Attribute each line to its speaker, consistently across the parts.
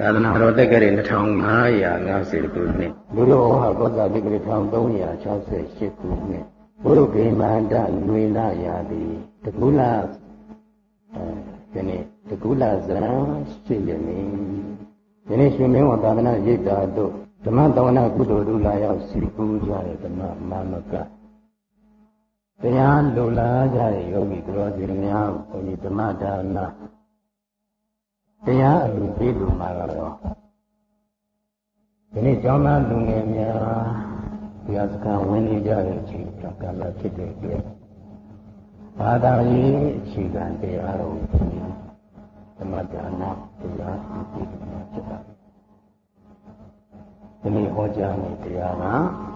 Speaker 1: သာသနာတော်တက္ကရာ2550ခုနှစ်ဘုရောဟကောသတက္ကရာ1368ခုနှစ်ဘုရုဂိမန္တနွေလာရာတိတကုလအဲဒီနေ့တကုလဇံရှိရနေဒီနေ့ရှင်မင်းဝသာသနာရိပ်တာတို့ဓမ္မတဝနာကုသိုလ်တို့လာရောက်စီပူကြတဲ့ဓမ္မမာမကတရားလိုလားကြတဲ့ယောဂီတော်စင်များဘုန်းကြီးဓမ္မဒါန တရားအလူပေးလူမှာတော့ဒီနေ့ကျောင်းသားလူငယ်များဒီအစကဝင်နေကြတဲ့အချိန်ကာလဖြစ်တဲ့အတွက်ဘာသာရေးအခြေခံတရားတော်ဓမ္မဒါနတရားအလူပေးလူမှာဖြစ်ပါတယ်ဒီနေ့ဟောကြားတဲ့တရားက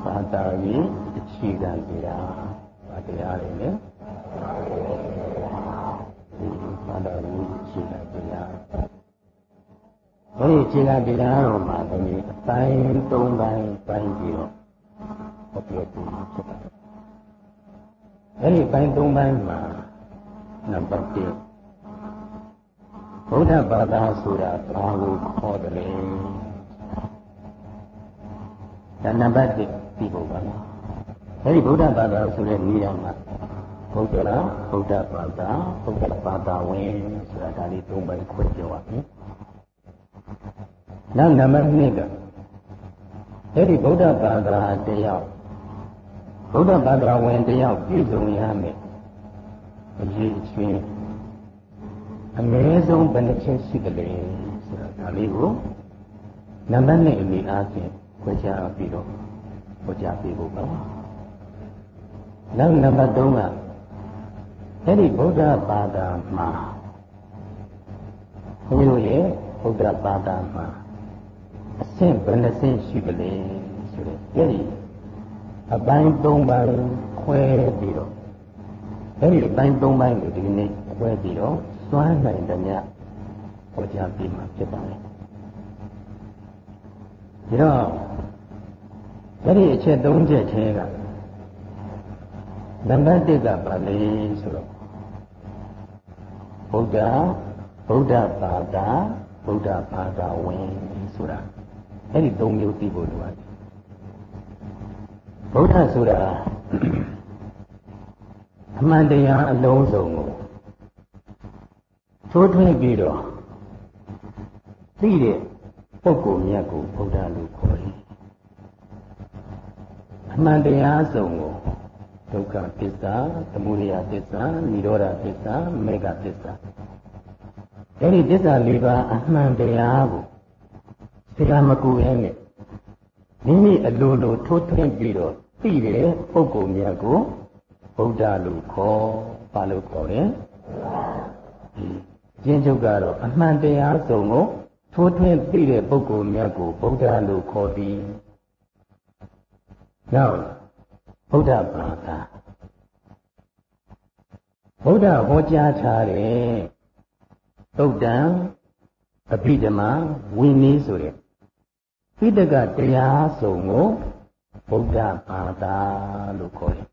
Speaker 1: ဘာသာရေးအခြေခံတရားဘာတရားတွေလဲဘာသာရေးအခြေခံတရား ဘုရားခြေကတရားတော်မှာဒီအပိုင်း၃ပိုင်းပိုင်းပြီးတော့ဟောပြောပြီးဖြစ်ပါတယ်။အဲဒီပိုင်း၃ပိုင်းမှာနံပါတ်1ဘုရားဘာသာဆိုတာဘာကိုခေါ်တယ်လဲ။ဒါနံပါတ်1ပြီးဖို့ပါလား။အဲဒီဘုရားဘာသာဆိုတဲ့နေရာမှာဘုရားဘုရားဘာသာဘုရားဘာသာဝင်ဆိုတာဒါလေး၃ပိုင်းခွဲပြောပါမယ်။ နောက်နံပါတ်2ကအဲ့ဒီဗုဒ္ဓဘာသာတယောက်ဗုဒ္ဓဘာသာဝင်တယောက်ပြည့်စုံရမယ်အရေးချင်းအနည်းဆုံးဘယ်နှချက်ရှိတယ်လဲဆိုတာဒါလေးကိုနံပါတ်2အနေအားဖြင့်ခွဲခြားပြီးတော့ဟောကြားပေးဖို့ပါနောက်နံပါတ်3ကအဲ့ဒီဗုဒ္ဓဘာသာမှာဘုန်းကြီးတို့ရဲ့ ဗုဒ္ဓဘာသာမှာအဆင့်ဘယ်နှဆင့်ရှိကလေးဆိုတော့အဲ့ဒီအပိုင်း၃ပိုင်းခွဲပြီးတော့အဲ့ဒီအပိုင်း၃ပိုင်းကိုဒီနေ့ခွဲပြီးတော့စွမ်းနိုင်တဲ့ညဟောကြားပြီးမှဖြစ်ပါမယ်။ဒါတော့အဲ့ဒီအချက်၃ချက်ထဲကနံပါတ်1ကပါလေဆိုတော့ဗုဒ္ဓဗုဒ္ဓဘာသာ ဗုဒ္ဓဘာသာဝင်ဆိုတာအဲ့ဒီ၃မျိုးသိဖို့လိုပါတယ်ဗုဒ္ဓဆိုတာအမှန်တရားအလုံးစုံကိုသိုးထွင်းပြီးတော့သိတဲ့ပုဂ္ဂိုလ်မြတ်ကိုဗုဒ္ဓလို့ခေါ်တယ်အမှန်တရားစုံကိုဒုက္ခသစ္စာသမုဒယသစ္စာនិရောဓသစ္စာမေဃသစ္စာ အဲ့ဒီသစ္စာ၄ပါးအမှန်တရားကိုသိတာမကူရဲနဲ့မိမိအလိုလိုထိုးထွင်းပြီးတော့သိတဲ့ပုဂ္ဂိုလ်များကိုဗုဒ္ဓလို့ခေါ်ပါလို့ခေါ်တယ်ကျင်းချုပ်ကတော့အမှန်တရားစုံကိုထိုးထွင်းသိတဲ့ပုဂ္ဂိုလ်များကိုဗုဒ္ဓလို့ခေါ်ပြီးနောက်ဗုဒ္ဓဘာသာဗုဒ္ဓဟောကြားထားတဲ့ သုတ်တံအဘိဓမ္မာဝိနည်းဆိုတဲ့ဣတကတရားစုံကိုဗုဒ္ဓဘာသာလို့ခေါ်တယ်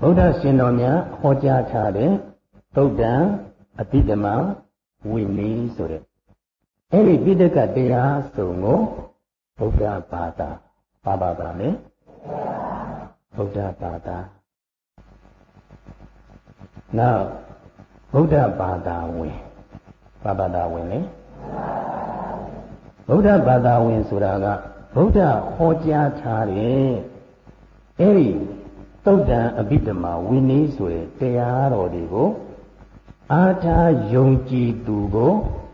Speaker 1: ဗုဒ္ဓရှင်တော်များဟောကြားထားတဲ့သုတ်တံအဘိဓမ္မာဝိနည်းဆိုတဲ့အဲ့ဒီပိဋကတရားစုံကိုဗုဒ္ဓဘာသာဘာဘာသာလဲဗုဒ္ဓဘာသာနောက် ဗုဒ္ဓဘာသာဝင်ဘာဘာသာဝင်လဲဗုဒ္ဓဘာသာဝင်ဆိုတာကဗုဒ္ဓဟောကြားထားတဲ့အဲ့ဒီသုတ်တံအဘိဓမ္မာဝိနည်းဆိုတဲ့တရားတော်တွေကိုအာထာယုံကြည်သူကို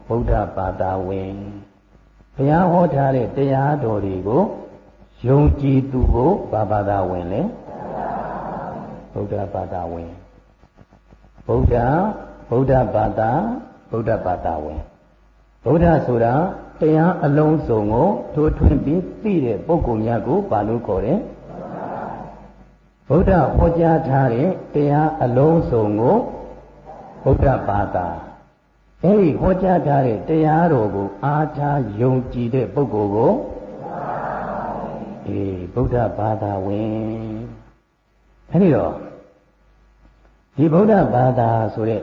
Speaker 1: ဗုဒ္ဓဘာသာဝင်ဘုရားဟောထားတဲ့တရားတော်တွေကိုယုံကြည်သူကိုဘာဘာသာဝင်လဲဗုဒ္ဓဘာသာဝင်ဗုဒ္ဓ ဗုဒ္ဓဘာသာဗုဒ္ဓဘာသာဝင်ဗုဒ္ဓဆိုတာတရားအလုံးစုံကိုထိုးထွင်းပြီးသိတဲ့ပုဂ္ဂိုလ်များကိုဘာလို့ခေါ်တယ်ဗုဒ္ဓဟောကြားထားတဲ့တရားအလုံးစုံကိုဗုဒ္ဓဘာသာအဲဒီဟောကြားထားတဲ့တရားတော်ကိုအားထားယုံကြည်တဲ့ပုဂ္ဂိုလ်ကိုအေးဗုဒ္ဓဘာသာဝင်အဲဒီတော့ဒီဗုဒ္ဓဘာသာဆိုတဲ့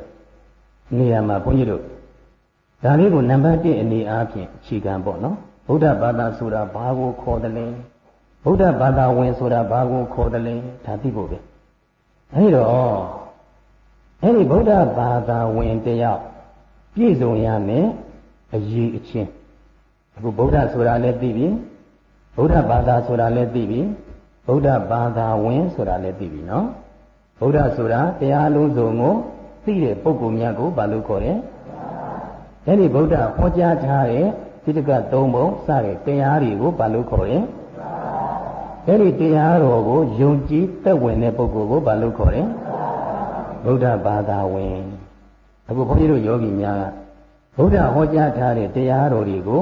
Speaker 1: နေရာမှာဘုန်းကြီးတို့ဒါလေးကိုနံပါတ်1အနေအားဖြင့်အခြေခံပေါ့နော်ဗုဒ္ဓဘာသာဆိုတာဘာကိုခေါ်တယ်လဲဗုဒ္ဓဘာသာဝင်ဆိုတာဘာကိုခေါ်တယ်လဲဒါသိဖို့ပဲအဲဒီတော့အဲ့ဒီဗုဒ္ဓဘာသာဝင်တယောက်ပြည့်စုံရမယ်အရေးအချင်းအခုဗုဒ္ဓဆိုတာလည်းသိပြီဗုဒ္ဓဘာသာဆိုတာလည်းသိပြီဗုဒ္ဓဘာသာဝင်ဆိုတာလည်းသိပြီနော်ဗုဒ္ဓဆိုတာတရားလုံးစုံကို သိတဲ့ပုဂ္ဂိုလ်များကိုဘာလို့ခေါ်တယ်အဲ့ဒီဗုဒ္ဓဟောကြားထားတဲ့တိတကသုံးပုံစတဲ့တရားတွေကိုဘာလို့ခေါ်တယ်အဲ့ဒီတရားတော်ကိုယုံကြည်သက်ဝင်တဲ့ပုဂ္ဂိုလ်ကိုဘာလို့ခေါ်တယ်ဗုဒ္ဓဘာသာဝင်အခုဘုန်းကြီးတို့ယောဂီများကဗုဒ္ဓဟောကြားထားတဲ့တရားတော်တွေကို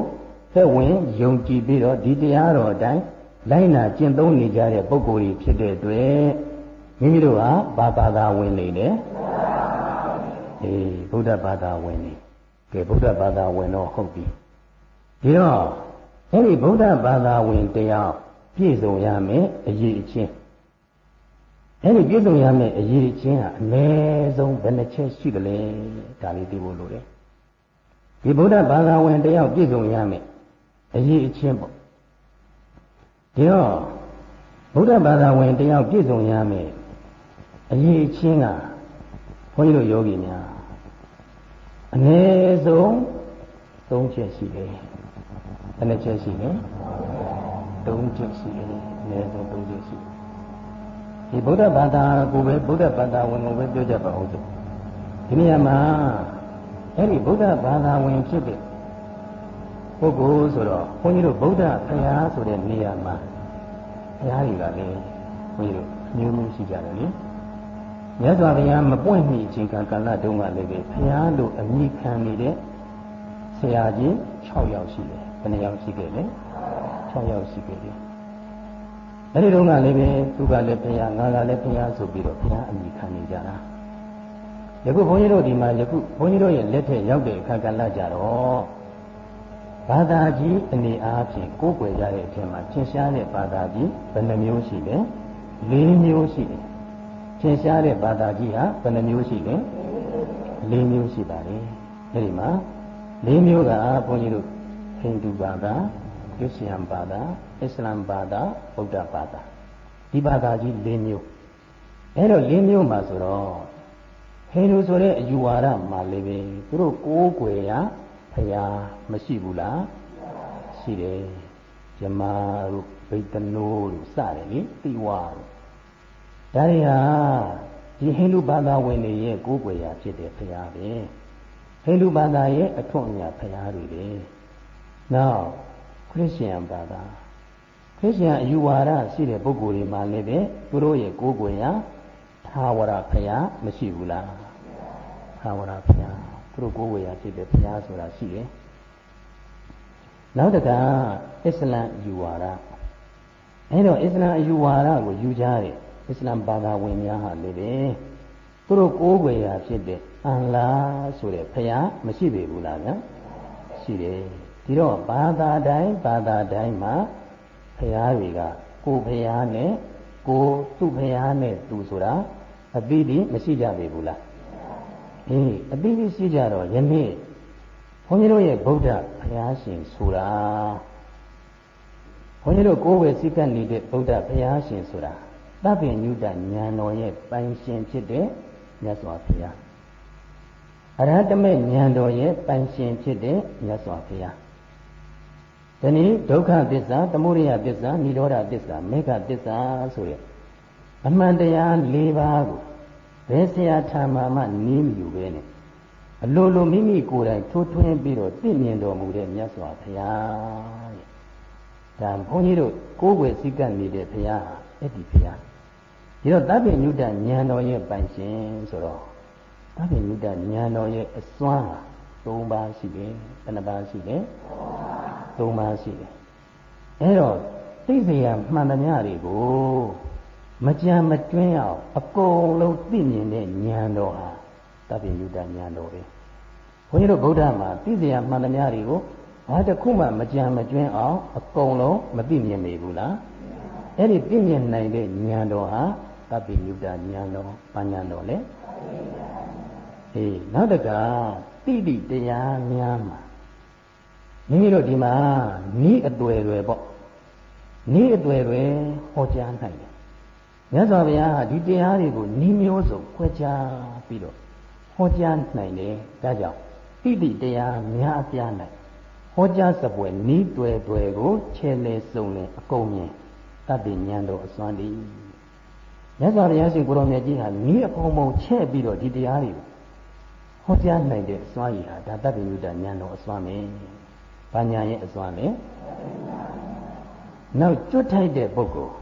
Speaker 1: သက်ဝင်ယုံကြည်ပြီးတော့ဒီတရားတော်အတိုင်းလိုက်နာကျင့်သုံးနေကြတဲ့ပုဂ္ဂိုလ်ကြီးဖြစ်တဲ့အတွက်မိမိတို့ဟာဘာဘာသာဝင်နေတယ် အေးဗုဒ္ဓဘာသာဝင်နေကဲဗုဒ္ဓဘာသာဝင်တော့ဟုတ်ပြီဒီတော့အဲ့ဒီဗုဒ္ဓဘာသာဝင်တရားပြည့်စုံရမယ်အရေးအချင်းအဲ့ဒီပြည့်စုံရမယ်အရေးအချင်းဟာအနည်းဆုံးဘယ်နှချက်ရှိတယ်လဲဒါလေးသိဖို့လိုတယ်ဒီဗုဒ္ဓဘာသာဝင်တယောက်ပြည့်စုံရမယ်အရေးအချင်းပေါ့ဒီတော့ဗုဒ္ဓဘာသာဝင်တယောက်ပြည့်စုံရမယ်အရေးအချင်းကဘုန်းကြီးတို့ယောဂီများ အနည်းဆုံး၃ချက်ရှိတယ်ဘယ်နှချက်ရှိလဲ၃ချက်ရှိတယ်အနည်းဆုံး၃ချက်ရှိတယ်ဒီဗုဒ္ဓဘာသာကိုပဲဗုဒ္ဓဘာသာဝင်ကိုပဲပြောကြပါဦးစို့ဒီနေရာမှာအဲ့ဒီဗုဒ္ဓဘာသာဝင်ဖြစ်တဲ့ပုဂ္ဂိုလ်ဆိုတော့ဘုန်းကြီးတို့ဗုဒ္ဓဘုရားဆိုတဲ့နေရာမှာဘုရားတွေကလည်းဘုန်းကြီးတို့မျိုးမျိုးရှိကြတယ်လေ မြတ်စွာဘုရားမပွင့်မီအချိန်ကကာလတုန်းကလည်းပဲဘုရားတို့အမိခံနေတဲ့ဆရာကြီး6ယောက်ရှိတယ်ဘယ်နှယောက်ရှိခဲ့လဲ6ယောက်ရှိခဲ့တယ်အဲ့ဒီတုန်းကလည်းပဲသူကလည်းဘုရားငါကလည်းဘုရားဆိုပြီးတော့ဘုရားအမိခံနေကြတာယခုဘုန်းကြီးတို့ဒီမှာယခုဘုန်းကြီးတို့ရဲ့လက်ထက်ရောက်တဲ့အခါကလည်းကြတော့ဘာသာကြီးအနေအားဖြင့်ကိုးကွယ်ကြတဲ့အထက်မှာသင်ရှားတဲ့ဘာသာကြီးဘယ်နှမျိုးရှိလဲ၄မျိုးရှိတယ် သင်ရှားတဲ့ဘာသာကြီးဟာဘယ်နှမျိုးရှိလဲ၄မျိုးရှိပါတယ်အဲဒီမှာ၄မျိုးကဘုန်းကြီးတို့ဟိန္ဒူဘာသာခရစ်ယာန်ဘာသာအစ္စလာမ်ဘာသာဗုဒ္ဓဘာသာဒီဘာသာကြီး၄မျိုးအဲတော့၄မျိုးမှာဆိုတော့ဟိန္ဒူဆိုတဲ့အယူဝါဒမှာလည်းပဲသူတို့ကိုးကွယ်ရာဖရာမရှိဘူးလားရှိတယ်ဇမားတို့ဗိတနိုးတို့စတယ်လေတိဝါတို့ ဒါတွေဟာဒီဟိန္ဒူဘာသာဝင်တွေရဲ့ကိုးကွယ်ရာဖြစ်တဲ့ဖရာပဲဟိန္ဒူဘာသာရဲ့အထွတ်အမြတ်ဖရာတွေပဲနောက်ခရစ်ယာန်ဘာသာခရစ်ယာန်အယူဝါဒရှိတဲ့ပုဂ္ဂိုလ်တွေမှာလည်းပဲသူတို့ရဲ့ကိုးကွယ်ရာသာဝရဖရာမရှိဘူးလားသာဝရဖရာသူတို့ကိုယ်ဝေရဖြစ်တဲ့ဘုရားဆိုတာရှိတယ်နောက်တကအစ္စလမ်ယူဝါဒအဲတော့အစ္စလမ်အယူဝါဒကိုယူကြတယ် အစ္စလမ်ဘာသာဝင်များဟာလေပဲသူတို့ကိုယ်ဝေရဖြစ်တဲ့အလ္လာဆိုတဲ့ဘုရားမရှိပေဘူးလားဗျာရှိတယ်ဒီတော့ဘာသာတိုင်းဘာသာတိုင်းမှာဘုရားတွေကကိုယ်ဘုရားနဲ့ကိုသူ့ဘုရားနဲ့သူဆိုတာအပိဓိမရှိကြပေဘူးလားအေးအသိသိရှိကြတော့ယနေ့ဘုန်းကြီးတို့ရဲ့ဗုဒ္ဓဘုရားရှင်ဆိုတာဘုန်းကြီးတို့ကိုယ်ဝယ်စည်းကပ်နေတဲ့ဗုဒ္ဓဘုရားရှင်ဆိုတာ သဗ္ဗညုတဉာဏ်တော်ရဲ့ပိုင်ရှင်ဖြစ်တဲ့မြတ်စွာဘုရားအရဟတမေဉာဏ်တော်ရဲ့ပိုင်ရှင်ဖြစ်တဲ့မြတ်စွာဘုရားဒီနေ့ဒုက္ခသစ္စာသမုဒယသစ္စာនិရောဓသစ္စာမေဃသစ္စာဆိုတဲ့အမှန်တရား၄ပါးကိုဘယ်ဆရာထာမမှနီးမယူပဲနဲ့အလိုလိုမိမိကိုယ်တိုင်ထိုးထွင်းပြီးတော့သိမြင်တော်မူတဲ့မြတ်စွာဘုရားတဲ့ဒါဘုန်းကြီးတို့ကိုးကွယ်စည်းကပ်နေတဲ့ဘုရားအဲ့ဒီဘုရား ဒီတော့တပ်ပိညုတဉာဏ်တော်ရဲ့ပိုင်ရှင်ဆိုတော့တပ်ပိညုတဉာဏ်တော်ရဲ့အစွမ်းဟာ၃ပါးရှိတယ်ဘယ်နှပါးရှိလဲ၃ပါးရှိတယ်အဲ့တော့သိစရာမှန်သမျှတွေကိုမကြံမတွင်းအောင်အကုန်လုံးသိမြင်တဲ့ဉာဏ်တော်ဟာတပ္ပိယုတဉာဏ်တော်ပဲဘုန်းကြီးတို့ဗုဒ္ဓမှာသိစရာမှန်သမျှတွေကိုဘာတစ်ခုမှမကြံမကျွင်းအောင်အကုန်လုံးမသိမြင်နေဘူးလားအဲ့ဒီသိမြင်နိုင်တဲ့ဉာဏ်တော်ဟာ တပ္ပိယုတဉာဏ်တော်ဘာဉာဏ်တော်လဲအေးနောက်တကတိတိတရားများမှာမိမိတို့ဒီမှာဤအတွေ့တွေပေါ့ဤအတွေ့တွေဟောကြားနိုင်တယ်မြတ်စွာဘုရားဒီတရားတွေကိုဤမျိုးစုံခွဲခြားပြီးတော့ဟောကြားနိုင်တယ်ဒါကြောင့်တိတိတရားများအပြားနိုင်ဟောကြားစပွဲဤတွေ့တွေကိုခြေလေစုံလေအကုန်မြင်တတ်ပညာတော်အစွမ်းတည်း မြတ်စွာဘုရားရှင်ကိုရောင်မြတ်ကြီးဟာဤအကုန်ပုံချဲ့ပြီးတော့ဒီတရားတွေကိုဟောကြားနိုင်တဲ့အစွမ်းရည်ဟာဒါတတ်ပညာဉာဏ်တော်အစွမ်းပဲ။ဘာညာရဲ့အစွမ်းလဲ။နောက်ကျွတ်ထိုက်တဲ့ပုဂ္ဂိုလ်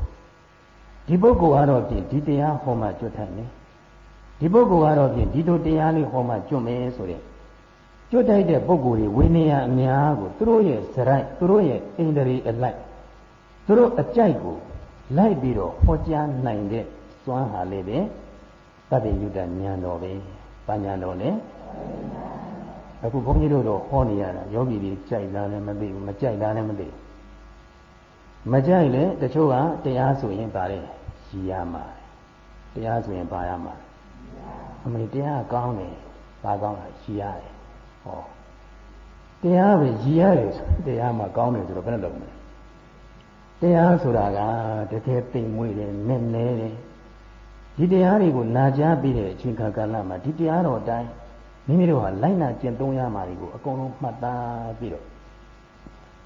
Speaker 1: ဒီပုဂ္ဂိုလ်ကတော့ဖြင့်ဒီတရားဟောမှကျွတ်ထိုက်မယ်။ဒီပုဂ္ဂိုလ်ကတော့ဖြင့်ဒီလိုတရားလေးဟောမှကျွတ်မယ်ဆိုတဲ့ကျွတ်ထိုက်တဲ့ပုဂ္ဂိုလ်တွေဝိနည်းအများကိုသူတို့ရဲ့ဇရိုက်သူတို့ရဲ့အိန္ဒြေအလိုက်သူတို့အကြိုက်ကိုလိုက်ပြီးတော့ဟောကြားနိုင်တဲ့ စွမ်းဟာလေးပဲတပ္ပိယုတ္တဉာဏ်တော်ပဲ။ဘာဉာဏ်တော်လဲ။အခုဘုန်းကြီးတို့တော့ဟောနေရတာယောဂီတွေကြိုက်လားလည်းမသိဘူးမကြိုက်လားလည်းမသိဘူးမကြိုက်လေတချို့ကတရားဆိုရင်ပါတယ်ရည်ရမှာတရားဆိုရင်ပါရမှာအမေတရားကောင်းတယ်ပါကောင်းတာရည်ရတယ်ဟောတရားပဲရည်ရတယ်ဆိုတရားမှာကောင်းတယ်ဆိုတော့ဘယ်နဲ့လုပ်မလဲတရားဆိုတာကတကယ်သိမ်မွေ့တယ်နည်းနည်းတယ် ဒီတရားတွေကိုနာကြားပြီးတဲ့အချိန်ခါကာလမှာဒီတရားတော်အတိုင်းမိမိတို့ဟာလိုက်နာကျင့်သုံးရမှာတွေကိုအကုန်လုံးမှတ်သားပြီးတော့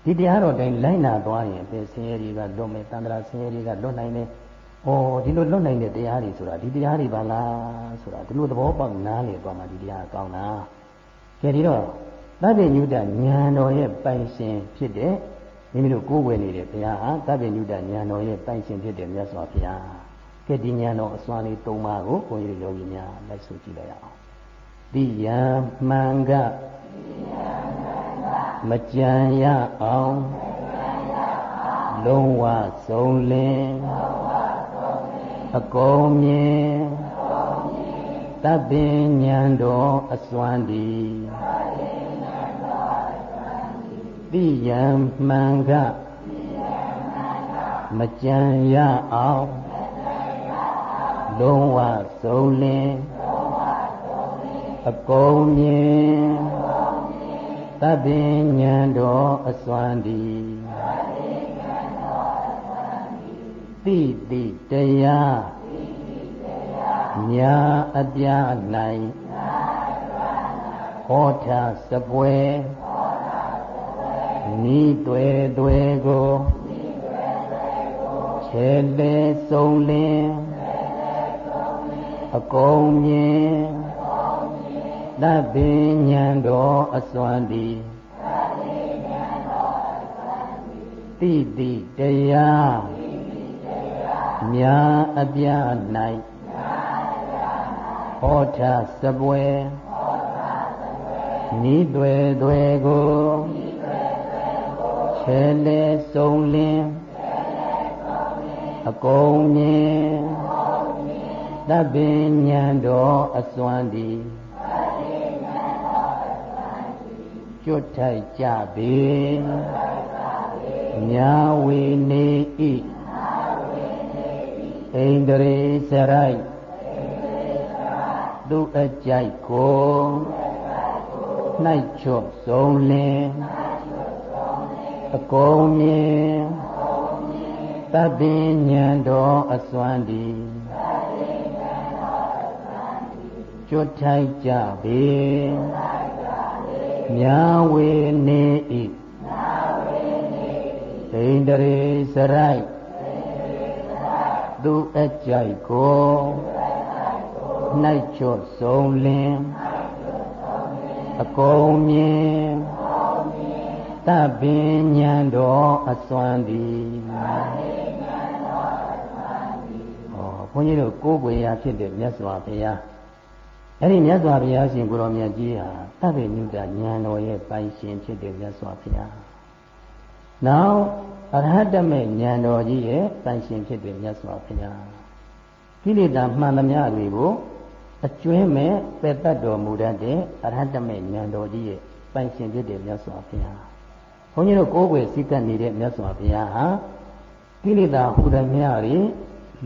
Speaker 1: ဒီတရားတော်တိုင်းလိုက်နာသွားရင်ပဲဆင်းရဲတွေကလွတ်မယ်တန်ត្រာဆင်းရဲတွေကလွတ်နိုင်တယ်။ဩဒီလိုလွတ်နိုင်တဲ့တရားတွေဆိုတာဒီတရားတွေပါလားဆိုတာဒီလိုသဘောပေါက်နားလည်သွားမှဒီတရားကောင်းတာ။ကြည့်ဒီတော့သဗ္ဗညုတဉာဏ်တော်ရဲ့ပိုင်ရှင်ဖြစ်တဲ့မိမိတို့ကိုယ်ဝယ်နေတဲ့ဘုရားဟာသဗ္ဗညုတဉာဏ်တော်ရဲ့ပိုင်ရှင်ဖြစ်တဲ့မြတ်စွာဘုရား။ ကဲဒီဉာဏ်တော်အစွမ်းလေး၃ပါးကိုဘုန်းကြီးတို့ယောဂီများလိုက်ဆိုကြည့်လိုက်အောင်။တိယံမှန်ကမကြံရအောင်လုံးဝဆုံးလင်းအကုန်မြင်တပ်ပင်ဉာဏ်တော်အစွမ်းဒီတိယံမှန်ကမကြံရအောင် လုံးဝဆုံးလင်းအကုန်မြင်သဗ္ဗဉာဏ်တော်အစွမ်းသည်တိတိတရားညာအပြ၌ဟောထားစပွဲဤတွေတွေကိုခြေလေဆုံးလင်း အကုန်မြင်သဗ္ဗဉာဏ်တော်အစွမ်းသည်တိတိတရားမြာအပြ၌ဟောထားစပွဲဤတွေတွေကိုခြေလေဆုံးလင်းအကုန်မြင် သဗ္ဗဉာဏ်တော်အစွမ်းသည်ကျွတ်ထိုက်ကြပေညာဝေနေဤဣန္ဒြေစရိုက်သူအကြိုက်ကို၌ချွတ်ဆုံးလင်းအကုန်မြင်သဗ္ဗဉာဏ်တော်အစွမ်းဒီ ကျွတ်ထိုက်ကြပေညာဝေနေဤဒိန္ဒရေစရိုက်သူအကြိုက်ကို၌ချွတ်ဆုံးလင်းအကုန်မြင်တပင်ညံတော်အစွမ်းသည်ဟောဘုန်းကြီးတို့ကိုးကွယ်ရာဖြစ်တဲ့မြတ်စွာဘုရား အဲ့ဒီမြတ်စွာဘုရားရှင်ကိုရောမြတ်ကြီးဟာသဗ္ဗညုတဉာဏ်တော်ရဲ့ပိုင်ရှင်ဖြစ်တဲ့မြတ်စွာဘုရား။နောက်အရဟတမေဉာဏ်တော်ကြီးရဲ့ပိုင်ရှင်ဖြစ်တဲ့မြတ်စွာဘုရား။ကိလေသာမှန်သမျှတွေကိုအကျွင်းမဲ့ပယ်တတ်တော်မူတတ်တဲ့အရဟတမေဉာဏ်တော်ကြီးရဲ့ပိုင်ရှင်ဖြစ်တဲ့မြတ်စွာဘုရား။ဘုန်းကြီးတို့ကိုးကွယ်စည်းကပ်နေတဲ့မြတ်စွာဘုရားဟာကိလေသာဟူသမျှတွေ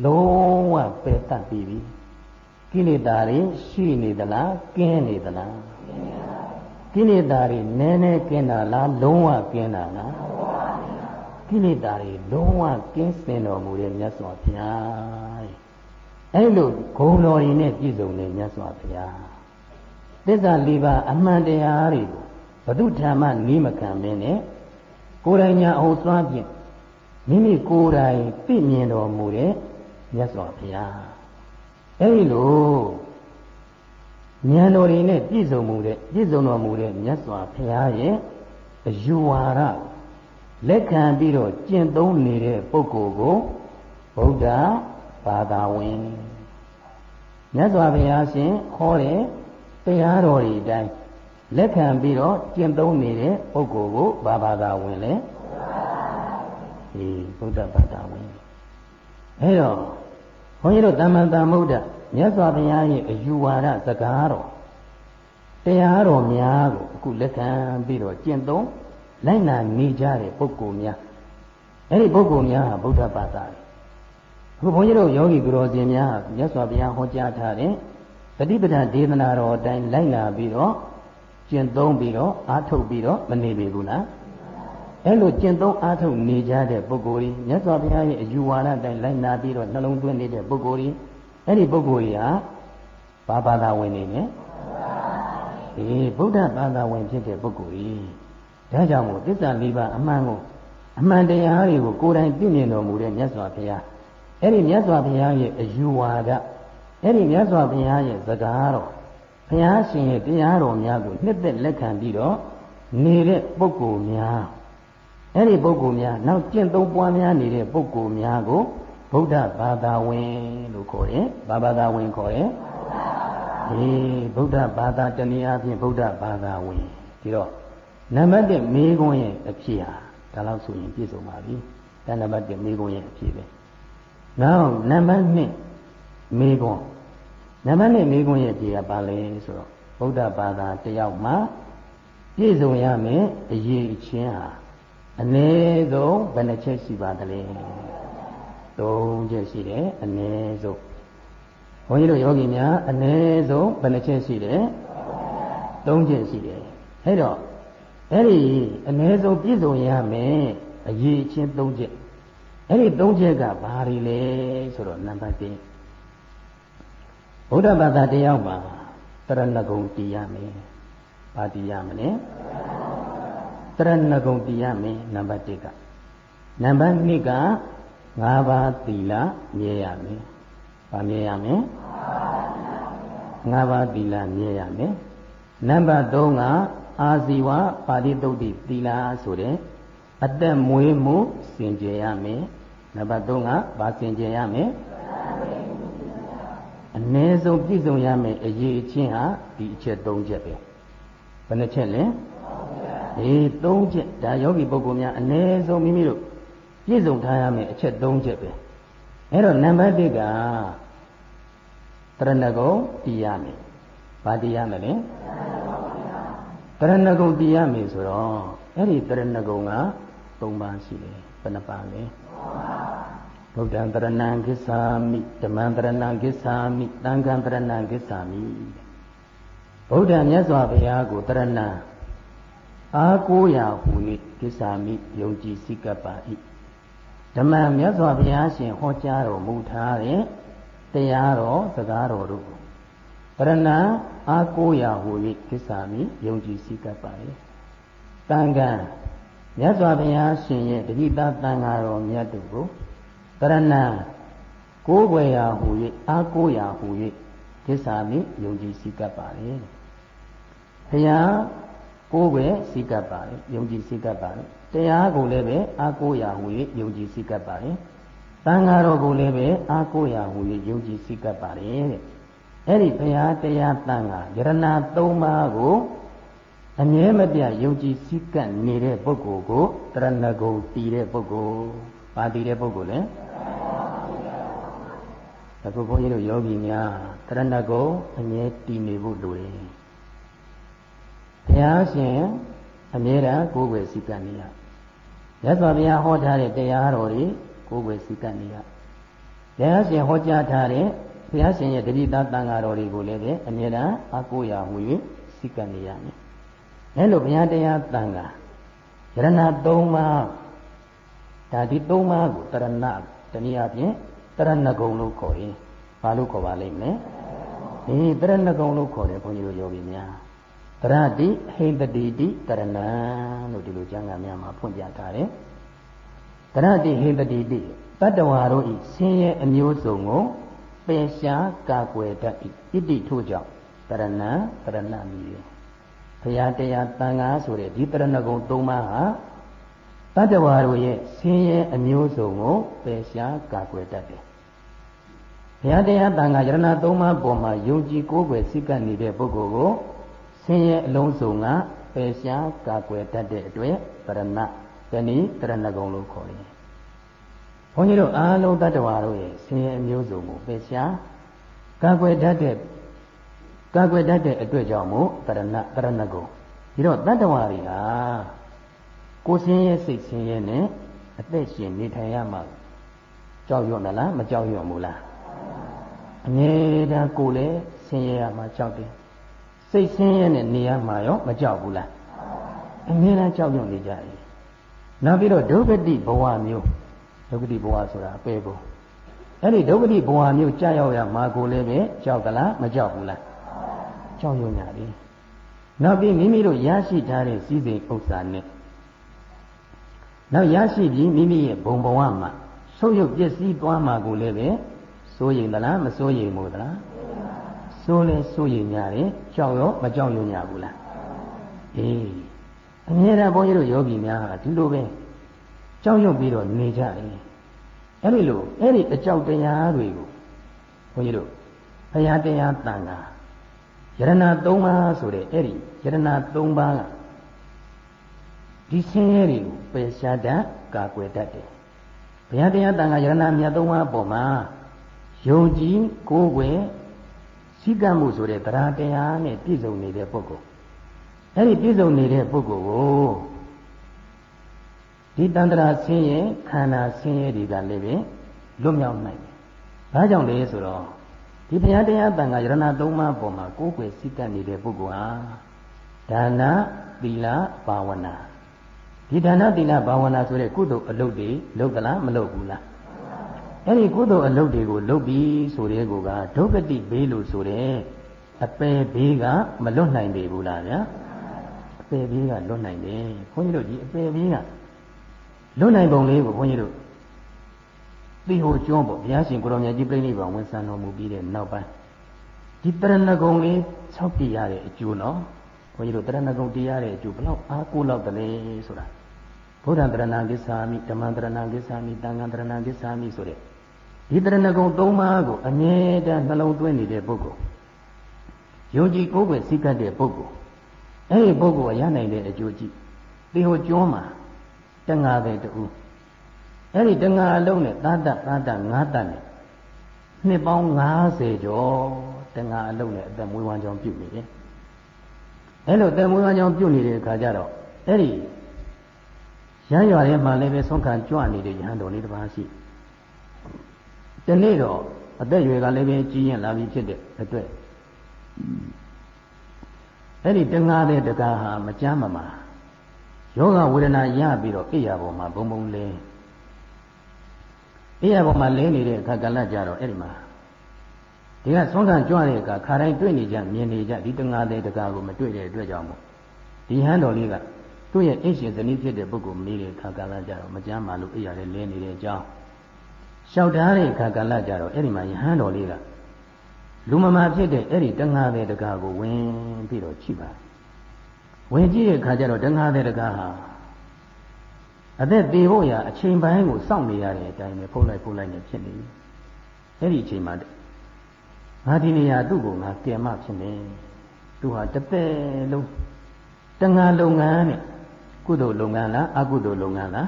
Speaker 1: လုံးဝပယ်တတ်ပြီးပြီ။ ကိလေသာတွေရှိနေသလားကင်းနေသလားကိလေသာတွေနည်းနည်းကင်းတာလားလုံးဝကင်းတာလားကိလေသာတွေလုံးဝကင်းစင်တော်မူတဲ့မြတ်စွာဘုရားအဲ့လိုဂုဏ်တော်ရင်နဲ့ပြည့်စုံတဲ့မြတ်စွာဘုရားသစ္စာလေးပါးအမှန်တရားတွေကိုဘု து ဓမ္မနီးမခံမင်းနဲ့ကိုယ်တိုင်ညာအောင်စွာဖြင့်မိမိကိုယ်တိုင်သိမြင်တော်မူတဲ့မြတ်စွာဘုရား အဲဒီလိုဉာဏ်တော်တွေနဲ့ပြည့်စုံမှုတဲ့ပြည့်စုံတော်မူတဲ့မြတ်စွာဘုရားရဲ့အယူဝါဒလက်ခံပြီးတော့ကျင့်သုံးနေတဲ့ပုဂ္ဂိုလ်ကိုဗုဒ္ဓဘာသာဝင်မြတ်စွာဘုရားရှင်ဟောတဲ့တရားတော်တွေအတိုင်းလက်ခံပြီးတော့ကျင့်သုံးနေတဲ့ပုဂ္ဂိုလ်ကိုဘာဘာသာဝင်လဲအေးဗုဒ္ဓဘာသာဝင်အဲတော့ ဘုန်းကြီးတို့တမ္မန်တမုဒ္ဒမြတ်စွာဘုရားရဲ့အယူဝါဒစကားတော်တရားတော်များကိုအခုလက်ခံပြီးတော့ကျင့်သုံးလိုက်နာနေကြတဲ့ပုဂ္ဂိုလ်များအဲ့ဒီပုဂ္ဂိုလ်များဟာဗုဒ္ဓဘာသာတွေအခုဘုန်းကြီးတို့ယောဂီသူတော်စင်များမြတ်စွာဘုရားဟောကြားထားတဲ့ပฏิပဒဒေသနာတော်အတိုင်းလိုက်နာပြီးတော့ကျင့်သုံးပြီးတော့အားထုတ်ပြီးတော့မနေပြီဘူးလား အဲ့လိုကျင့်သုံးအားထုတ်နေကြတဲ့ပုဂ္ဂိုလ်ကြီးမြတ်စွာဘုရားရဲ့အယူဝါဒတိုင်းလိုက်နာပြီးတော့နှလုံးသွင်းနေတဲ့ပုဂ္ဂိုလ်ကြီးအဲ့ဒီပုဂ္ဂိုလ်ကြီးဟာဘာဘာသာဝင်နေလဲအေးဗုဒ္ဓဘာသာဝင်ဖြစ်တဲ့ပုဂ္ဂိုလ်ကြီးဒါကြောင့်မို့သစ္စာလေးပါးအမှန်ကိုအမှန်တရားတွေကိုကိုယ်တိုင်သိမြင်တော်မူတဲ့မြတ်စွာဘုရားအဲ့ဒီမြတ်စွာဘုရားရဲ့အယူဝါဒအဲ့ဒီမြတ်စွာဘုရားရဲ့စကားတော်ဘုရားရှင်ရဲ့တရားတော်များကိုနှစ်သက်လက်ခံပြီးတော့နေတဲ့ပုဂ္ဂိုလ်များ အဲ့ဒီပုဂ္ဂိုလ်များနောက်ကျင့်သုံးပွားများနေတဲ့ပုဂ္ဂိုလ်များကိုဗုဒ္ဓဘာသာဝင်လို့ခေါ်တယ်။ဘာဘာသာဝင်ခေါ်တယ်။အေးဗုဒ္ဓဘာသာတနည်းအားဖြင့်ဗုဒ္ဓဘာသာဝင်ဒီတော့နံပါတ်1မေးခွန်းရဲ့အဖြစ်ဟာဒါလောက်ဆိုရင်ပြည့်စုံပါပြီ။ဒါနံပါတ်1မေးခွန်းရဲ့အဖြစ်ပဲ။နောက်နံပါတ်2မေးခွန်းနံပါတ်1မေးခွန်းရဲ့အဖြစ်ကဘာလဲဆိုတော့ဗုဒ္ဓဘာသာတယောက်မှာပြည့်စုံရမယ်အရေးအချင်းဟာ အနည်းဆုံးဘယ်နှချက်ရှိပါသလဲ၃ချက်ရှိတယ်အနည်းဆုံးဘုန်းကြီးတို့ယောဂီများအနည်းဆုံးဘယ်နှချက်ရှိတယ်၃ချက်ရှိတယ်အဲ့တော့အဲ့ဒီအနည်းဆုံးပြည့်စုံရမယ်အရေးချင်း၃ချက်အဲ့ဒီ၃ချက်ကဘာတွေလဲဆိုတော့နံပါတ်1ဗုဒ္ဓဘာသာတရားမှာတရဏဂုံတည်ရမယ်။ဘာတည်ရမလဲ။ တရဏဂုံတည်ရမယ်နံပါတ်1ကနံပါတ်2က၅ပါးသီလမြဲရမယ်။ဘာမြဲရမလဲ။၅ပါးသီလမြဲရမယ်။နံပါတ်3ကအာဇီဝပါတိတုတ်တိသီလဆိုတဲ့အသက်မွေးမှုစင်ကြယ်ရမယ်။နံပါတ်3ကဘာစင်ကြယ်ရမလဲ။အ ਨੇ ဆုံးပြည့်စုံရမယ်အရေးအချင်းဟာဒီအချက်၃ချက်ပဲဘယ်နှချက်လဲ အေး၃ချက်ဒါယောဂီပုဂ္ဂိုလ်များအ ਨੇ ဆုံးမိမိတို့ပြည့်စုံထားရမယ်အချက်၃ချက်ပဲအဲ့တော့နံပါတ်၁ကတရဏဂုံတည်ရမယ်ဘာတည်ရမလဲတရဏဂုံတည်ရမယ်ဆိုတော့အဲ့ဒီတရဏဂုံက၃ပါးရှိတယ်ဘယ်နှပါလဲဗုဒ္ဓံတရဏံကိစ္ဆာမိဓမ္မံတရဏံကိစ္ဆာမိသံဃံတရဏံကိစ္ဆာမိဗုဒ္ဓမြတ်စွာဘုရားကိုတရဏံ အာကိုရာဟူ၍ကိစ္ဆာမိယုံကြည်စိကပ်ပါ၏ဓမ္မမြတ်စွာဘုရားရှင်ဟောကြားတော်မူထားတဲ့တရားတော်စကားတော်တို့ကိုပရဏအာကိုရာဟူ၍ကိစ္ဆာမိယုံကြည်စိကပ်ပါ၏တန်ခါမြတ်စွာဘုရားရှင်ရဲ့တတိတသံဃာတော်မြတ်တို့ကိုပရဏကိုးွယ်ရာဟူ၍အာကိုရာဟူ၍ကိစ္ဆာမိယုံကြည်စိကပ်ပါလေဘုရား ကိုးွယ်စိကပ်ပါလေယုံကြည်စိကပ်ပါလေတရားကိုလည်းပဲအာကိုရာဟူ၍ယုံကြည်စိကပ်ပါတယ်။တန်ဃာတော်ကိုလည်းပဲအာကိုရာဟူ၍ယုံကြည်စိကပ်ပါတယ်တဲ့။အဲ့ဒီဘုရားတရားတန်ဃာယရဏသုံးပါးကိုအမြဲမပြတ်ယုံကြည်စိကပ်နေတဲ့ပုဂ္ဂိုလ်ကိုတရဏဂုံတည်တဲ့ပုဂ္ဂိုလ်။ဘာတည်တဲ့ပုဂ္ဂိုလ်လဲ။အခုဘုန်းကြီးတို့ယောဂီများတရဏဂုံအမြဲတည်နေဖို့လိုတယ်။ ဘုရားရှင်အမြဲတမ်းကိုယ်ွယ်စိကပ်နေရမြတ်စွာဘုရားဟောထားတဲ့တရားတော်တွေကိုယ်ွယ်စိကပ်နေရဘုရားရှင်ဟောကြားထားတဲ့ဘုရားရှင်ရဲ့တတိသားတန်ဃာတော်တွေကိုလည်းပဲအမြဲတမ်းအကိုရာဟူ၍စိကပ်နေရမယ်အဲလိုဘုရားတရားတန်ခါယရဏ၃ပါးဒါဒီ၃ပါးကိုတရဏတနည်းအားဖြင့်တရဏဂုံလို့ခေါ်ရင်ဘာလို့ခေါ်ပါလိမ့်မလဲဒီတရဏဂုံလို့ခေါ်တယ်ဘုန်းကြီးတို့ယောဂီများ တရတိဟိတတိတိတရဏလို့ဒီလိုကျမ်းဂန်များမှာဖွင့်ပြထားတယ်တရတိဟိတတိတိတတ္တဝါတို့ဤဆင်းရဲအမျိုးစုံကိုပယ်ရှားကာကွယ်တတ်၏ဣတိထို့ကြောင့်တရဏတရဏမီးဘုရားတရားတန်ခါဆိုတဲ့ဒီတရဏဂုံ၃ပါးဟာတတ္တဝါတို့ရဲ့ဆင်းရဲအမျိုးစုံကိုပယ်ရှားကာကွယ်တတ်တယ်ဘုရားတရားတန်ခါယရဏ၃ပါးပေါ်မှာယုံကြည်ကိုးကွယ်စိတ်ကပ်နေတဲ့ပုဂ္ဂိုလ်ကိုဆ င်းရဲအလုံးစုံကပယ်ရှားကာကွယ်တတ်တဲ့အတွက်တရဏတဏီတရဏဂုံလို့ခေါ်တယ်ဘုန်းကြီးတို့အားလုံးတတ္တဝါတို့ရဲ့ဆင်းရဲအမျိုးစုံကိုပယ်ရှားကာကွယ်တတ်တဲ့ကာကွယ်တတ်တဲ့အတွက်ကြောင့်မို့တရဏတရဏဂုံဒီတော့တတ္တဝါတွေဟာကိုယ်ဆင်းရဲစိတ်ဆင်းရဲနဲ့အသက်ရှင်နေထိုင်ရမှာကြောက်ရွံ့မလားမကြောက်ရွံ့ဘူးလားအမြဲတမ်းကိုယ်လည်းဆင်းရဲရမှာကြောက်တယ် စိတ်ဆင်းရဲနဲ့နေရမှာရောမကြောက်ဘူးလားအမြဲတမ်းကြောက်ရွံ့နေကြတယ်နောက်ပြီးတော့ဒုက္ခတိဘဝမျိုးဒုက္ခတိဘဝဆိုတာအပေဖို့အဲ့ဒီဒုက္ခတိဘဝမျိုးကြာရောက်ရမှာကိုလည်းပဲကြောက်ကလားမကြောက်ဘူးလားကြောက်ရွံ့ကြတယ်နောက်ပြီးမိမိတို့ရရှိထားတဲ့စည်းစိမ်ဥစ္စာနဲ့နောက်ရရှိပြီးမိမိရဲ့ဘုံဘဝမှာဆုံးယုတ်ပျက်စီးသွားမှာကိုလည်းပဲစိုးရိမ်သလားမစိုးရိမ်ဘူးသလား စိုးလဲစိုးရိမ်ကြတယ်ကြောက်ရောမကြောက်ရွံ့ကြဘူးလားအေးအမြဲတမ်းဘုန်းကြီးတို့ယောဂီများဟာဒီလိုပဲကြောက်ရွံ့ပြီးတော့နေကြတယ်အဲ့ဒီလိုအဲ့ဒီအကြောက်တရားတွေကိုဘုန်းကြီးတို့ဘုရားတရားတန်ခါယရဏ၃ပါးဆိုတဲ့အဲ့ဒီယရဏ၃ပါးကဒီဆင်းရဲတွေကိုပယ်ရှားတတ်ကာကွယ်တတ်တယ်ဘုရားတရားတန်ခါယရဏမြတ်၃ပါးအပေါ်မှာယုံကြည်ကိုးကွယ် စိကံမှုဆိုတဲ့တရားတရားနဲ့ပြည့်စုံနေတဲ့ပုဂ္ဂိုလ်အဲ့ဒီပြည့်စုံနေတဲ့ပုဂ္ဂိုလ်ကိုဒီတန်ត្រာဆင်းရဲခန္ဓာဆင်းရဲတွေကလည်းပဲလွတ်မြောက်နိုင်တယ်။ဘာကြောင့်လဲဆိုတော့ဒီဘုရားတရားတန်ခါယရဏသုံးပါးပေါ်မှာကိုယ်ွယ်စိတ်ကပ်နေတဲ့ပုဂ္ဂိုလ်ဟာဒါနသီလဘာဝနာဒီဒါနသီလဘာဝနာဆိုတဲ့ကုသိုလ်အလုပ်တွေလုပ်ကလားမလုပ်ဘူးလား အဲ့ဒီကုသိုလ်အလုပ်တွေကိုလုပ်ပြီးဆိုတဲ့ကိုကဒုက္ခတိဘေးလို့ဆိုတဲ့အပယ်ဘေးကမလွတ်နိုင်ပေဘူးလားဗျာအပယ်ဘေးကလွတ်နိုင်တယ်ခွန်ကြီးတို့ဒီအပယ်ဘေးကလွတ်နိုင်ပုံလေးကိုခွန်ကြီးတို့သိဟိုကျွန်းပေါ့ဘုရားရှင်ကိုရောင်မြတ်ကြီးပြိဋိဘံဝန်ဆံတော်မူပြီးတဲ့နောက်ပိုင်းဒီတရဏဂုံလေး၆ပြရတဲ့အကျိုးနော်ဘုန်းကြီးတို့တရဏဂုံတရားတဲ့အကျိုးဘလောက်အားကိုးလောက်တယ်လဲဆိုတာ ဘုရားတရဏဂစ္ဆာမိဓမ္မတရဏဂစ္ဆာမိတန်ခါတရဏဂစ္ဆာမိဆိုတဲ့ဒီတရဏဂုံ၃ပါးကိုအမြဲတမ်းနှလုံးသွင်းနေတဲ့ပုဂ္ဂိုလ်ယုံကြည်ကိုးကွယ်စိတ်ကပ်တဲ့ပုဂ္ဂိုလ်အဲ့ဒီပုဂ္ဂိုလ်ကရနိုင်တဲ့အကျိုးကြည့်သေဟိုကျွန်းမှာတငါတဲ့တူအဲ့ဒီတငါအလုံးနဲ့သာတသာတငါးတနဲ့နှစ်ပေါင်း90ကျော်တငါအလုံးနဲ့အသက်မွေးဝမ်းကြောင်းပြုနေတယ်အဲ့လိုသက်မွေးဝမ်းကြောင်းပြုနေတဲ့အခါကျတော့အဲ့ဒီ ရရွာထဲမှာလည်းပဲဆုံးခံကြွနေတဲ့ယဟန်တော်လေးတစ်ပါးရှိတနေ့တော့အသက်ရွယ်ကလည်းပဲကြီးရင်လာပြီဖြစ်တဲ့အတွက်အဲ့ဒီတငါတဲ့တကားဟာမကြမ်းမမာယောဂဝေဒနာရပြီးတော့အိယာပေါ်မှာဘုံဘုံလဲအိယာပေါ်မှာလဲနေတဲ့အခါကလကြတော့အဲ့ဒီမှာဒီကဆုံးခံကြွတဲ့အခါခါတိုင်းတွေ့နေကြမြင်နေကြဒီတငါတဲ့တကားကိုမတွေ့တဲ့အတွက်ကြောင့်မို့ဒီဟန်တော်လေးက သူ့ရဲ့အိရှင်ဇနီးဖြစ်တဲ့ပုဂ္ဂိုလ်မေးတဲ့အခါကလကြတော့မကြမ်းပါလို့အိယာလည်းလဲနေတဲ့အကြောင်းလျှောက်ထားတဲ့အခါကလကြတော့အဲ့ဒီမှာယဟန်တော်လေးကလူမမာဖြစ်တဲ့အဲ့ဒီတငါတဲ့တကားကိုဝင်ပြီးတော့ချိပါဝင်ကြည့်တဲ့အခါကျတော့တငါတဲ့တကားဟာအသက်တည်ဖို့ရာအချိန်ပိုင်းကိုစောင့်နေရတဲ့အတိုင်းပဲဖုတ်လိုက်ဖုတ်လိုက်နဲ့ဖြစ်နေပြီအဲ့ဒီအချိန်မှာငါဒီနေရာသူ့ကိုငါကယ်မဖြစ်နေသူဟာတစ်သက်လုံးတငါလုပ်ငန်းနဲ့ ကုသိုလ်လုပ်ငန်းလားအကုသိုလ်လုပ်ငန်းလား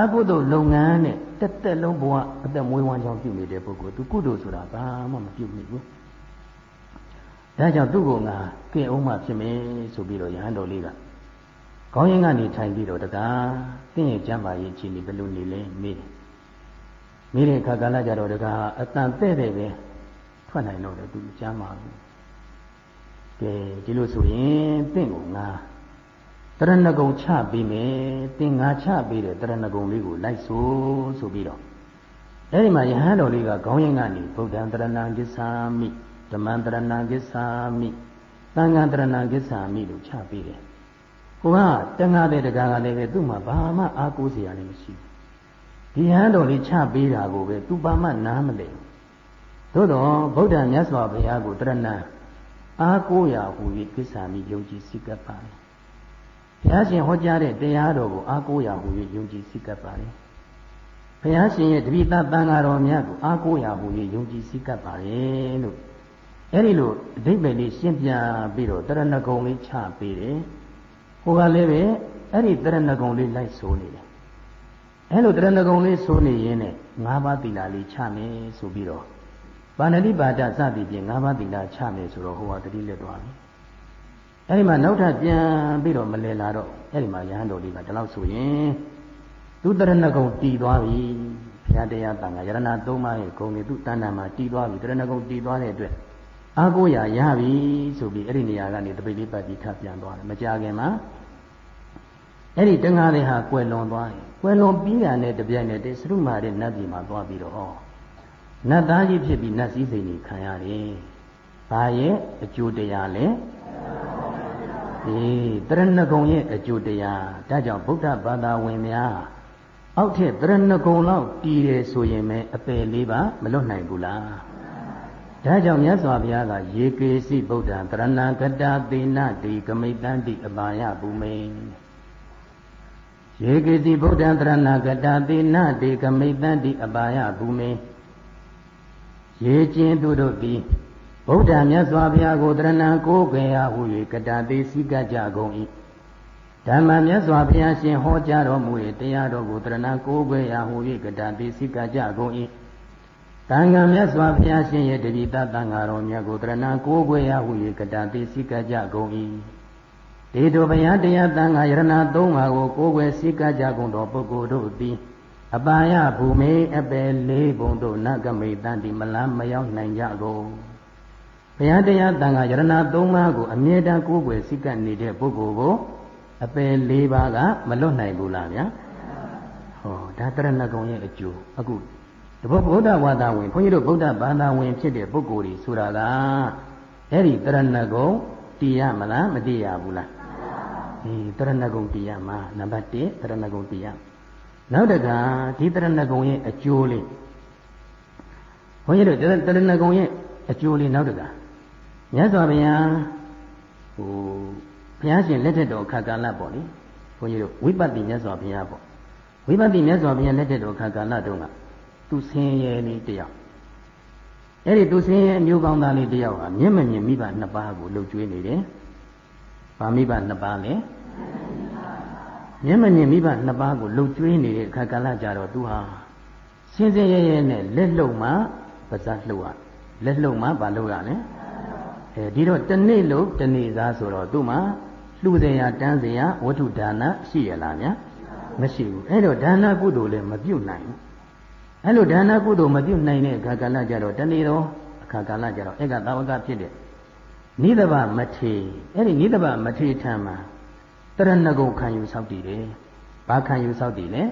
Speaker 1: အကုသိုလ်လုပ်ငန်းနဲ့တက်တက်လုံးဘဝအသက်မွေးဝမ်းကြောင်းပြုနေတဲ့ပုဂ္ဂိုလ်သူကုသိုလ်ဆိုတာဘာမှမပြုမိဘူးဒါကြောင့်သူ့ကိုငါကဲအောင်မှဖြစ်မယ်ဆိုပြီးတော့ယဟန်တော်လေးကခေါင်းရင်းကနေထိုင်ပြီးတော့တကားတင့်ရဲ့ကျမ်းမာရေးအခြေအနေဘယ်လိုနေလဲမေးတယ်မေးတဲ့အခါကလည်းကြတော့တကားအတန်တဲ့တဲ့ပဲထွက်နိုင်တော့တယ်သူကျမ်းမာဘူးကဲဒီလိုဆိုရင်တင့်ကိုငါ တရဏဂုံချပေးမယ်တင်ငါချပေးတဲ့တရဏဂုံလေးကိုလိုက်ဆိုဆိုပြီးတော့အဲဒီမှာယဟန်တော်လေးကခေါင်းရင်းကနေဗုဒ္ဓံတရဏံကိစ္ဆာမိဓမ္မံတရဏံကိစ္ဆာမိသံဃာတရဏံကိစ္ဆာမိလို့ချပေးတယ်ကိုကတန်ဃာတဲ့တကားကလည်းပဲသူ့မှာဘာမှအားကိုးစရာလည်းမရှိဘူးဒီဟန်တော်လေးချပေးတာကိုပဲသူဘာမှနားမလဲသို့တော့ဗုဒ္ဓမြတ်စွာဘုရားကိုတရဏံအားကိုးရာဟူ၍ကိစ္ဆာမိယုံကြည်စိတ်ကပ်ပါလေ ဘုရားရှင်ဟောကြားတဲ့တရားတော်ကိုအားကိုးရာဟူ၍ယုံကြည်စိတ်ကပ်ပါလေဘုရားရှင်ရဲ့တပိသတန်ဃာတော်များကိုအားကိုးရာဟူ၍ယုံကြည်စိတ်ကပ်ပါလေလို့အဲ့ဒီလိုအဓိပ္ပာယ်လေးရှင်းပြပြီးတော့တရဏဂုံလေးချပေးတယ်ဟိုကလည်းပဲအဲ့ဒီတရဏဂုံလေးလိုက်ဆိုနေတယ်အဲ့လိုတရဏဂုံလေးဆိုနေရင်းနဲ့၅ပါးသီလလေးချမယ်ဆိုပြီးတော့ပါဏတိပါဒစသည်ဖြင့်၅ပါးသီလချမယ်ဆိုတော့ဟိုကတတိလက်သွားပြီ အဲ့ဒီမှာနောက်ထပ်ပြန်ပြီးတော့မလဲလာတော့အဲ့ဒီမှာရဟန်းတော်လေးကဒီလောက်ဆိုရင်သူတရဏဂုံတည်သွားပြီဘုရားတရားတန်ခါယရဏသုံးပါးရဲ့ဂုံတွေသူတဏ္ဍာမှာတည်သွားပြီတရဏဂုံတည်သွားတဲ့အတွက်အာကိုရရပြီဆိုပြီးအဲ့ဒီနေရာကနေတပိတ်လေးပတ်ပြီးထပ်ပြန်သွားတယ်မကြခင်မှာအဲ့ဒီတန်ခါတွေဟာကွယ်လွန်သွားတယ်ကွယ်လွန်ပြီးတာနဲ့တပြိုင်နက်တည်းသရုမာတဲ့နတ်ပြည်မှာသွားပြီးတော့ဟောနတ်သားကြီးဖြစ်ပြီးနတ်စည်းစိမ်ကြီးခံရတယ်။ဘာရဲ့အကျိုးတရားလဲ။ ဒီတရဏဂုံရဲ့အကျိုးတရားဒါကြောင့်ဗုဒ္ဓဘာသာဝင်များအောက်ထက်တရဏဂုံလောက်တည်တယ်ဆိုရင်ပဲအပယ်လေးပါမလွတ်နိုင်ဘူးလား။ဒါကြောင့်မြတ်စွာဘုရားကရေကေစီဗုဒ္ဓံတရဏဂတသေနတိကမိတံတိအပါယဘူမိန်ရေကေစီဗုဒ္ဓံတရဏဂတသေနတိကမိတံတိအပါယဘူမိန်ရေကျင်သူတို့သည် ဗုဒ္ဓမြတ်စွာဘုရားကိုတရဏံကိုးကွယ်ရာဟု၍ကတာတိစိကကြကုန်၏ဓမ္မမြတ်စွာဘုရားရှင်ဟောကြားတော်မူ၏တရားတော်ကိုတရဏံကိုးကွယ်ရာဟု၍ကတာတိစိကကြကုန်၏တန်ခါမြတ်စွာဘုရားရှင်ရဲ့တတိတသံဃာတော်မြတ်ကိုတရဏံကိုးကွယ်ရာဟု၍ကတာတိစိကကြကုန်၏ဒေတုဘုရားတရားသံဃာယရဏသုံးပါးကိုကိုးကွယ်စိကကြကုန်သောပုဂ္ဂိုလ်တို့သည်အပါယဘူမေအပယ်လေးဘုံတို့နဂမိတန်တိမလန်းမရောက်နိုင်ကြကုန် ဘုရားတရားတန်ခါယရဏသုံးပါးကိုအမြဲတမ်းကိုးကွယ်စိတ်ကပ်နေတဲ့ပုဂ္ဂိုလ်ကိုအပယ်လေးပါးကမလွတ်နိုင်ဘူးလားဗျာဟောဒါတရဏဂုံရဲ့အကျိုးအခုတပုတ်ဗုဒ္ဓဝါဒဝင်ခွန်ကြီးတို့ဗုဒ္ဓဘာသာဝင်ဖြစ်တဲ့ပုဂ္ဂိုလ်တွေဆိုတာကအဲ့ဒီတရဏဂုံတည်ရမလားမတည်ရဘူးလားဒီတရဏဂုံတည်ရမှာနံပါတ်1တရဏဂုံတည်ရနောက်တကဒီတရဏဂုံရဲ့အကျိုးလေးဘုန်းကြီးတို့တရဏဂုံရဲ့အကျိုးလေးနောက်တက မြတ်စွာဘုရားဟိုဘုရားရှင်လက်ထက်တော်ခါကာလပေါ့လေဘုန်းကြီးတို့ဝိပဿနာမြတ်စွာဘုရားပေါ့ဝိပဿနာမြတ်စွာဘုရားလက်ထက်တော်ခါကာလတုန်းကသူဆင်းရဲလေးတယောက်အဲ့ဒီသူဆင်းရဲအမျိုးကောင်းသားလေးတယောက်ဟာမျက်မမြင်မိဘနှစ်ပါးကိုလှုပ်ကြွေးနေတယ်။ဗာမိဘနှစ်ပါးလဲမျက်မမြင်မိဘနှစ်ပါးကိုလှုပ်ကြွေးနေတဲ့အခါကာလကြတော့သူဟာစင်းစင်းရဲရဲနဲ့လက်လှုပ်မှပါဇက်လှုပ်ရလက်လှုပ်မှဘာလှုပ်ရလဲ အဲဒီတော့တနေ့လို့တနေ့သားဆိုတော့သူ့မှာလှူစရာတန်းစရာဝတ္ထုဒါနရှိရလားဗျာမရှိဘူးအဲ့တော့ဒါနကုသိုလ်လည်းမပြုတ်နိုင်ဘူးအဲ့လိုဒါနကုသိုလ်မပြုတ်နိုင်တဲ့အခါကာလကြတော့တနေ့တော့အခါကာလကြတော့ဧကသာဝကဖြစ်တဲ့နိဒဗမထေအဲ့ဒီနိဒဗမထေထံမှာတရဏဂုံခံယူဆောက်တည်တယ်။ဘာခံယူဆောက်တည်လဲ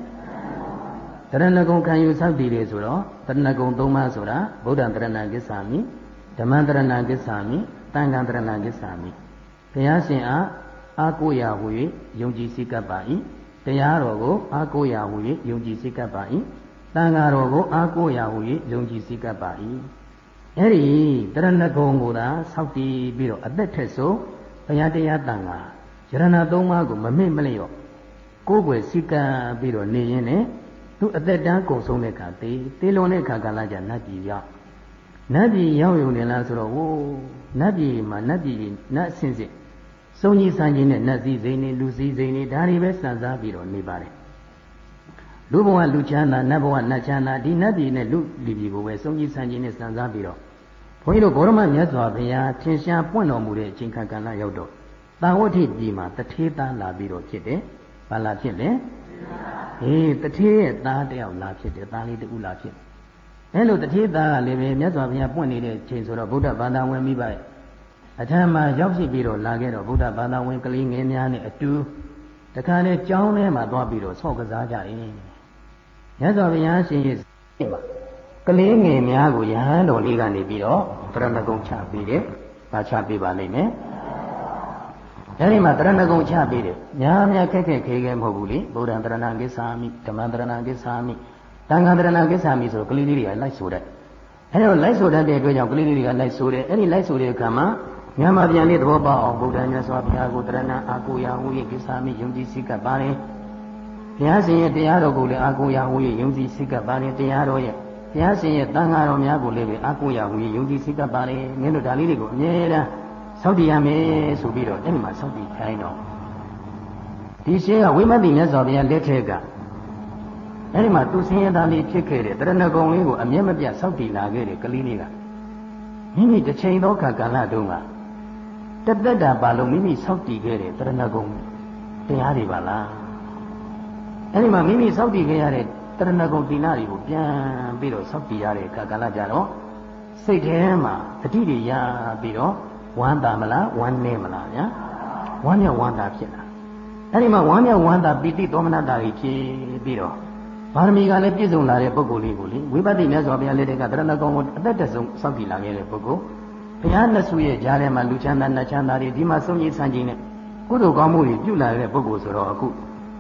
Speaker 1: ။တရဏဂုံခံယူဆောက်တည်တယ်ဆိုတော့တရဏဂုံသုံးပါးဆိုတာဗုဒ္ဓံတရဏကိစ္ဆာမိ ဓမ္မတရဏကိစ္ဆာမိတန်ခါတရဏကိစ္ဆာမိဘုရားရှင်အားအာကိုရာဟူ၍ယုံကြည်စိတ်ကပ်ပါ၏တရားတော်ကိုအာကိုရာဟူ၍ယုံကြည်စိတ်ကပ်ပါ၏တန်ခါတော်ကိုအာကိုရာဟူ၍ယုံကြည်စိတ်ကပ်ပါ၏အဲ့ဒီတရဏဂုံကိုသာဆောက်တည်ပြီးတော့အသက်ထက်ဆိုဘုရားတရားတန်ခါယရဏသုံးပါးကိုမမေ့မလျော့ကိုယ်ွယ်စိကံပြီးတော့နေရင်လည်းသူအသက်တန်းကုန်ဆုံးတဲ့အခါသေသေလွန်တဲ့အခါကာလကြနတ်ပြည်ရောက် နတ်ပြည်ရောက်ရုံနဲ့လားဆိုတော့ဟိုးနတ်ပြည်မှာနတ်ပြည်နတ်အဆင့်ဆင့်စုံကြီးစံကြီးနဲ့နတ်စည်းစိမ်တွေလူစည်းစိမ်တွေဒါတွေပဲစံစားပြီးတော့နေပါတယ်လူဘဝလူချမ်းသာနတ်ဘဝနတ်ချမ်းသာဒီနတ်ပြည်နဲ့လူလူပြည်ကိုပဲစုံကြီးစံကြီးနဲ့စံစားပြီးတော့ဘုန်းကြီးတို့ဂေါရမမြတ်စွာဘုရားထင်ရှားပွင့်တော်မူတဲ့အချိန်ခါကာလရောက်တော့တာဝဋ္ဌိပြည်မှာတထေးသားလာပြီးတော့ဖြစ်တယ်။ဘာလာဖြစ်လဲ။အေးတထေးရဲ့သားတယောက်လာဖြစ်တယ်။သားလေးတူလာဖြစ်။ အဲလိုတထေးသားကလည်းပဲမြတ်စွာဘုရားပွင့်နေတဲ့ချိန်ဆိုတော့ဗုဒ္ဓဘာသာဝင်မိပါရဲ့အထမ်းမှာရောက်ရှိပြီးတော့လာခဲ့တော့ဗုဒ္ဓဘာသာဝင်ကလေးငယ်များနဲ့အတူတခါနဲ့ကြောင်းထဲမှာသွားပြီးတော့ဆော့ကစားကြတယ်မြတ်စွာဘုရားရှင်ရဲ့မှာကလေးငယ်များကိုယဟန်တော်လေးကနေပြီးတော့တရဏဂုံချပေးတယ်။ဘာချပေးပါလိမ့်မယ်။အဲဒီမှာတရဏဂုံချပေးတယ်။များများခက်ခက်ခဲခဲမဟုတ်ဘူးလေ။ဗုဒ္ဓံတရဏကိစ္ဆာမိဓမ္မံတရဏကိစ္ဆာမိ တန်ခါတရဏကိစ္ဆာမိဆိုကလေးလေးတွေကလိုက်ဆိုတဲ့အဲဒီတော့လိုက်ဆိုတတ်တဲ့အတွက်ကြောင့်ကလေးလေးတွေကလိုက်ဆိုတယ်။အဲဒီလိုက်ဆိုတဲ့အခါမှာမြန်မာပြန်လေးသဘောပေါက်အောင်ဗုဒ္ဓမြတ်စွာဘုရားကိုတရဏအာကိုရာဟူ၏ကိစ္ဆာမိယုံကြည်စိတ်ကပ်ပါလေ။ဘုရားရှင်ရဲ့တရားတော်ကိုလည်းအာကိုရာဟူ၏ယုံကြည်စိတ်ကပ်ပါလေတရားတော်ရဲ့ဘုရားရှင်ရဲ့တန်ခါတော်များကိုလည်းပဲအာကိုရာဟူ၏ယုံကြည်စိတ်ကပ်ပါလေမင်းတို့ဒါလေးတွေကိုအမြဲတမ်းစောင့်တည်ရမယ်ဆိုပြီးတော့အဲ့ဒီမှာစောင့်တည်ခိုင်းတော့ဒီရှင်းကဝိမတ်တိမြတ်စွာဘုရားလက်ထက်က အဲ့ဒီမှာသူဆင်းရဲသားလေးဖြစ်ခဲ့တဲ့တရဏဂုံလေးကိုအမြဲမပြတ်စောင့်တည်လာခဲ့တဲ့ကလေးလေးကမိမိတစ်ချိန်သောခါကာလတုန်းကတသက်တာပါလို့မိမိစောင့်တည်ခဲ့တဲ့တရဏဂုံတရားတွေပါလားအဲ့ဒီမှာမိမိစောင့်တည်ခဲ့ရတဲ့တရဏဂုံတိနာတွေကိုပြန်ပြီးတော့စောင့်တည်ရတဲ့ခါကာလကြတော့စိတ်ထဲမှာတတိတွေရပြီးတော့ဝမ်းသာမလားဝမ်းနေမလားဗျာဝမ်းမြောက်ဝမ်းသာဖြစ်လာအဲ့ဒီမှာဝမ်းမြောက်ဝမ်းသာပိဋိသောမနတာတွေဖြစ်ပြီးတော့ ပါရမီကလည်းပြည့်စုံလာတဲ့ပုဂ္ဂိုလ်လေးကိုလေဝိပဿနာမြတ်စွာဘုရားလက်ထက်ကတရဏဂုံကိုအသက်တဆုံးစောင့်တည်လာခဲ့တဲ့ပုဂ္ဂိုလ်ဘုရားနှစ်ဆူရဲ့ကြားထဲမှာလူချမ်းသာနတ်ချမ်းသာတွေဒီမှာစုံကြီးဆန်းကြီးနဲ့ကုသိုလ်ကောင်းမှုတွေပြုလာတဲ့ပုဂ္ဂိုလ်ဆိုတော့အခု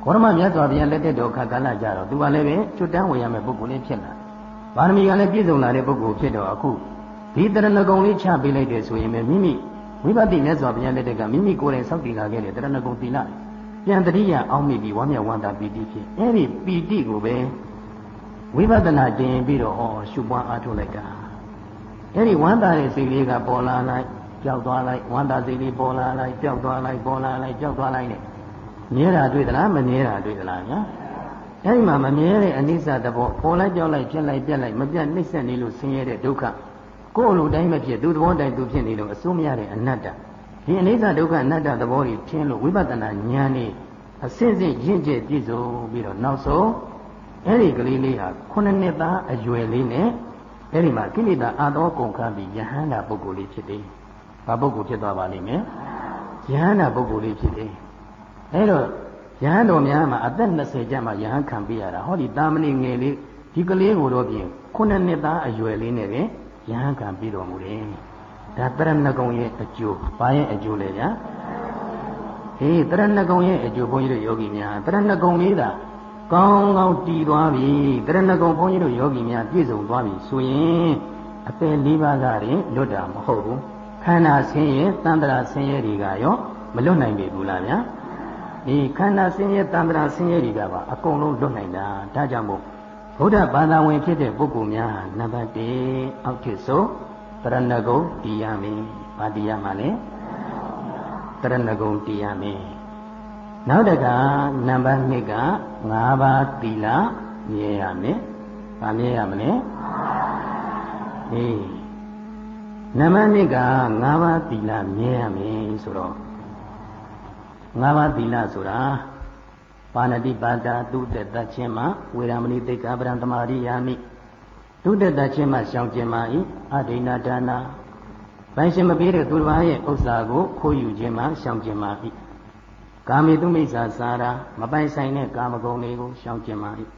Speaker 1: ခေါရမမြတ်စွာဘုရားလက်ထက်တော်ခါကာလကြတော့သူကလည်းပဲချွတ်တန်းဝင်ရမယ့်ပုဂ္ဂိုလ်လေးဖြစ်လာပါရမီကလည်းပြည့်စုံလာတဲ့ပုဂ္ဂိုလ်ဖြစ်တော့အခုဒီတရဏဂုံလေးချပေးလိုက်တယ်ဆိုရင်မိမိဝိပဿနာမြတ်စွာဘုရားလက်ထက်ကမိမိကိုယ်တိုင်စောင့်တည်လာခဲ့တဲ့တရဏဂုံသီလ ပြန်တတိယအောင်းမိပြီးဝမ်းမြောက်ဝမ်းသာပီတိဖြစ်အဲ့ဒီပီတိကိုပဲဝိပဿနာတင်ပြီးတော့ဟောရှုပွားအားထုတ်လိုက်တာအဲ့ဒီဝမ်းသာတဲ့စိတ်လေးကပေါ်လာလိုက်ပျောက်သွားလိုက်ဝမ်းသာစိတ်လေးပေါ်လာလိုက်ပျောက်သွားလိုက်ပေါ်လာလိုက်ပျောက်သွားလိုက်နဲ့မြဲတာတွေ့သလားမမြဲတာတွေ့သလားညာအဲ့ဒီမှာမမြဲတဲ့အနိစ္စတဘောပေါ်လိုက်ပြောက်လိုက်ဖြစ်လိုက်ပြက်လိုက်မပြတ်နှိမ့်ဆက်နေလို့ဆင်းရဲတဲ့ဒုက္ခကိုယ်လိုတိုင်းမဖြစ်သူသဘောတိုင်းသူဖြစ်နေလို့အစိုးမရတဲ့အနတ္တ ဒီအနိစ္စဒုက္ခအနတ္တသဘောတွေထင်းလို့ဝိပဿနာဉာဏ်နဲ့အစစ်စစ်ရင့်ကျက်ပြည့်စုံပြီးတော့နောက်ဆုံးအဲ့ဒီကလေးလေးဟာခုနှစ်နှစ်သားအရွယ်လေးနဲ့အဲ့ဒီမှာကိလေသာအာသောကုန်ခန်းပြီးယဟန္တာပုဂ္ဂိုလ်လေးဖြစ်တယ်။ဘာပုဂ္ဂိုလ်ဖြစ်သွားပါလိမ့်မယ်။ယဟန္တာပုဂ္ဂိုလ်လေးဖြစ်တယ်။အဲ့တော့ယဟန်တော်များမှာအသက်20ကျမှယဟန်ခံပြရတာဟောဒီတာမဏိငယ်လေးဒီကလေးကိုတော့ပြင်ခုနှစ်နှစ်သားအရွယ်လေးနဲ့ပဲယဟန်ခံပြီးတော်မူတယ်။ ဒါတရဏဂုံရဲ့အကျိုးဘာရဲ့အကျိုးလဲဗျာ။ဟေးတရဏဂုံရဲ့အကျိုးဘုန်းကြီးတို့ယောဂီများတရဏဂုံလေးသာကောင်းကောင်းတည်သွားပြီတရဏဂုံဘုန်းကြီးတို့ယောဂီများပြည့်စုံသွားပြီဆိုရင်အပယ်လေးပါးကရင်လွတ်တာမဟုတ်ဘူးခန္ဓာဆင်းရဲတန်တရာဆင်းရဲတွေကရောမလွတ်နိုင်ပြီဘူးလားဗျာဒီခန္ဓာဆင်းရဲတန်တရာဆင်းရဲတွေကပါအကုန်လုံးလွတ်နိုင်တာဒါကြောင့်မို့ဗုဒ္ဓဘာသာဝင်ဖြစ်တဲ့ပုဂ္ဂိုလ်များနံပါတ်1အောက်ထစ်ဆုံး တရဏဂုံတည်ရမယ်။ဘာတည်ရမှာလဲ။တရဏဂုံတည်ရမယ်။နောက်တကနံပါတ်2က၅ပါးသီလမြဲရမယ်။ဘာမြဲရမလဲ။ဟေးနံပါတ်2က၅ပါးသီလမြဲရမယ်ဆိုတော့၅ပါးသီလဆိုတာပါဏတိပါဒသုတ္တတချင်းမှာဝေရမဏိတိတ်္ကပရံတမာရိယာမိ သုတ္တတချင်းမှာရှောင်ကျင်ပါ၏အဒိဏဒါနာဘိုင်ရှင်မပေးတဲ့သူတစ်ပါးရဲ့ဥစ္စာကိုခိုးယူခြင်းမှာရှောင်ကျင်ပါ၏ကာမေတုမိစ္ဆာစာရာမပိုင်ဆိုင်တဲ့ကာမဂုဏ်တွေကိုရှောင်ကျင်ပါ၏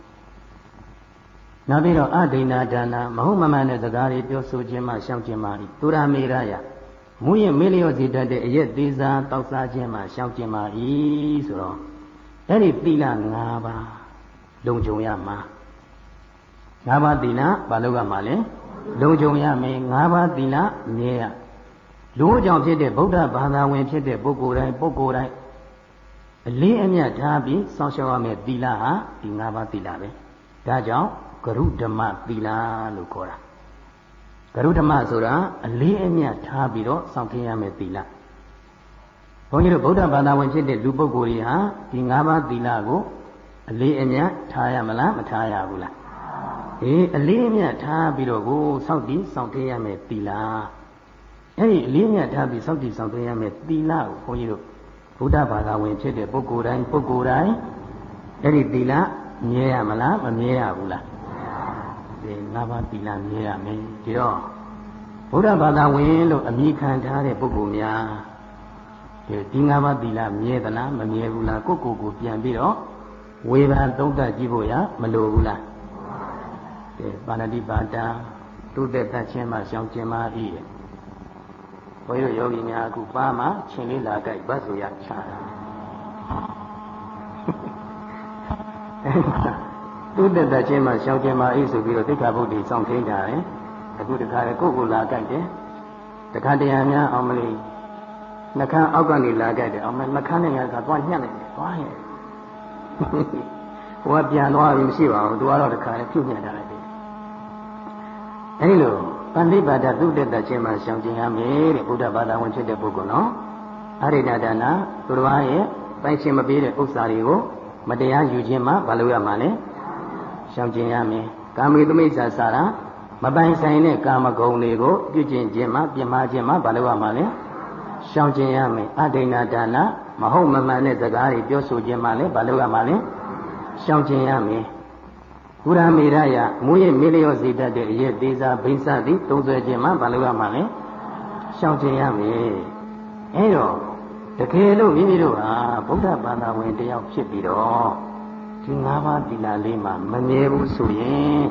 Speaker 1: နောက်ပြီးတော့အဒိဏဒါနာမဟုတ်မမှန်တဲ့စကားတွေပြောဆိုခြင်းမှာရှောင်ကျင်ပါ၏သူရမေရယမူရင်မေလျော့စီတတ်တဲ့အရက်သေးစားတောက်စားခြင်းမှာရှောင်ကျင်ပါ၏ဆိုတော့အဲ့ဒီသီလ၅ပါးလုံခြုံရမှာ ၅ပါးသီလဘာလို့ကမှလဲလုံခြုံရမယ်၅ပါးသီလမြဲရလူကြောင့်ဖြစ်တဲ့ဗုဒ္ဓဘာသာဝင်ဖြစ်တဲ့ပုဂ္ဂိုလ်တိုင်းပုဂ္ဂိုလ်တိုင်းအလေးအမြတ်ထားပြီးစောင့်ရှောက်ရမယ်သီလဟာဒီ၅ပါးသီလပဲဒါကြောင့်ဂရုဓမ္မသီလလို့ခေါ်တာဂရုဓမ္မဆိုတာအလေးအမြတ်ထားပြီးတော့စောင့်ထင်းရမယ်သီလဘုန်းကြီးတို့ဗုဒ္ဓဘာသာဝင်ဖြစ်တဲ့လူပုဂ္ဂိုလ်တွေဟာဒီ၅ပါးသီလကိုအလေးအမြတ်ထားရမလားမထားရဘူးလား အေးအလေးအမြတ်ထားပြီးတော့ကိုစောင့်တည်စောင့်ထင်းရမယ်သီလအဲ့ဒီအလေးအမြတ်ထားပြီးစောင့်တည်စောင့်ထင်းရမယ်သီလကိုဘုန်းကြီးတို့ဗုဒ္ဓဘာသာဝင်ဖြစ်တဲ့ပုဂ္ဂိုလ်တိုင်းပုဂ္ဂိုလ်တိုင်းအဲ့ဒီသီလမြဲရမလားမမြဲရဘူးလားဒီ၅ပါးသီလမြဲရမယ်ဒီတော့ဗုဒ္ဓဘာသာဝင်လို့အမိခံထားတဲ့ပုဂ္ဂိုလ်များဒီငါးပါးသီလမြဲသလားမမြဲဘူးလားကိုကိုကိုပြန်ပြီးတော့ဝေဖန်သုံးသပ်ကြည့်ဖို့ရမလိုဘူးလားကဲ ပါဏတိပါဒံတုသက်သချင်းမှရှောင်ကျင်ပါ၏ဘုန်းကြီးတို့ယောဂီများအခုပါမှရှင်လေးလာကြိုက်ဘတ်ဆိုရချတာတုသက်သချင်းမှရှောင်ကျင်ပါ၏ဆိုပြီးတော့သိက္ခာပုဒ်တွေစောင့်ထိန်ကြတယ်အခုတခါလေကိုယ့်ကိုလာကြိုက်တယ်တခါတရံများအောင်မလို့နှခမ်းအောက်ကနေလာကြိုက်တယ်အောင်မနှခမ်းနဲ့ငါကသွားညှက်လိုက်တယ်သွားရဲ့ဟိုကပြန်သွားပြီမရှိပါဘူးသူကတော့တခါလေပြုတ်ညှက်တာလိုက်တယ် အဲဒီလိုပန္တိပါဒသုတ္တတချင်းမှာရှောင်ကျင်ရမယ်တဲ့ဘုရားဘာသာဝင်ဖြစ်တဲ့ပုဂ္ဂိုလ်နော်အရိဒဒါနာသူတော်ရဲ့ပိုင်ရှင်မပေးတဲ့ဥစ္စာတွေကိုမတရားယူခြင်းမှဘာလို့ရမှာလဲရှောင်ကျင်ရမယ်ကာမေသမိစ္ဆာစာရာမပိုင်ဆိုင်တဲ့ကာမဂုဏ်တွေကိုပြုကျင့်ခြင်းမှပြမခြင်းမှဘာလို့ရမှာလဲရှောင်ကျင်ရမယ်အဒိဏဒါနမဟုတ်မမှန်တဲ့စကားတွေပြောဆိုခြင်းမှလည်းဘာလို့ရမှာလဲရှောင်ကျင်ရမယ် ကုရမေရယမူရဲ့မေလျောစီတတ်တဲ့အရက်သေးစားဘိန်းစသည်သုံးဆွဲခြင်းမှဘာလို့ရမှာလဲရှောင်ကျင်ရမယ်အဲတော့တကယ်လို့မိမိတို့ဟာဗုဒ္ဓဘာသာဝင်တယောက်ဖြစ်ပြီးတော့ဒီ၅ပါးသီလလေးမှာမမြဲဘူးဆိုရင်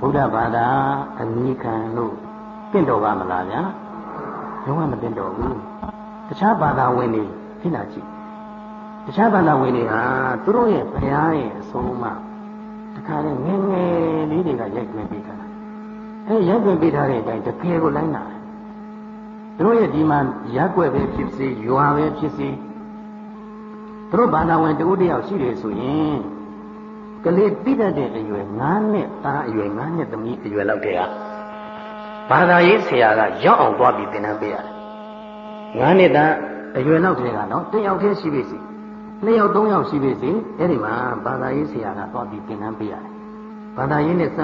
Speaker 1: ဗုဒ္ဓဘာသာအမိခံလို့တင့်တော်ပါမလားဗျာလုံးဝမတင့်တော်ဘူးတခြားဘာသာဝင်တွေဖြစ်လာကြည့်တခြားဘာသာဝင်တွေဟာသူတို့ရဲ့ဘုရားရဲ့အဆုံးအမတ ခါလေငယ်ငယ်လေးတွေကရိုက်ခွင့်ပေးထားတာအဲရိုက်ခွင့်ပေးထားတဲ့အတိုင်းတကယ်ကိုလိုက်နာတယ်သူတို့ရဲ့ဒီမှာရက်ွက်ပဲဖြစ်စေရွာပဲဖြစ်စေသူတို့ဘာသာဝင်တူတယောက်ရှိတယ်ဆိုရင်ကလေးတိတတ်တဲ့အရွယ်9နှစ်သားအရွယ်9နှစ်သမီးအရွယ်လောက်တည်းကဘာသာရေးဆရာကရောက်အောင်သွားပြီးသင်တန်းပေးရတယ်9နှစ်သားအရွယ်လောက်တည်းကနော်တယောက်တည်းရှိပြီစီ နှစ်ယောက်သုံးယောက်ရှိပြီစီအဲ့ဒီမှာဘာသာရေးဆရာကသွားပြီးသင်တန်းပေးရတယ်ဘာသာရေးနဲ့စ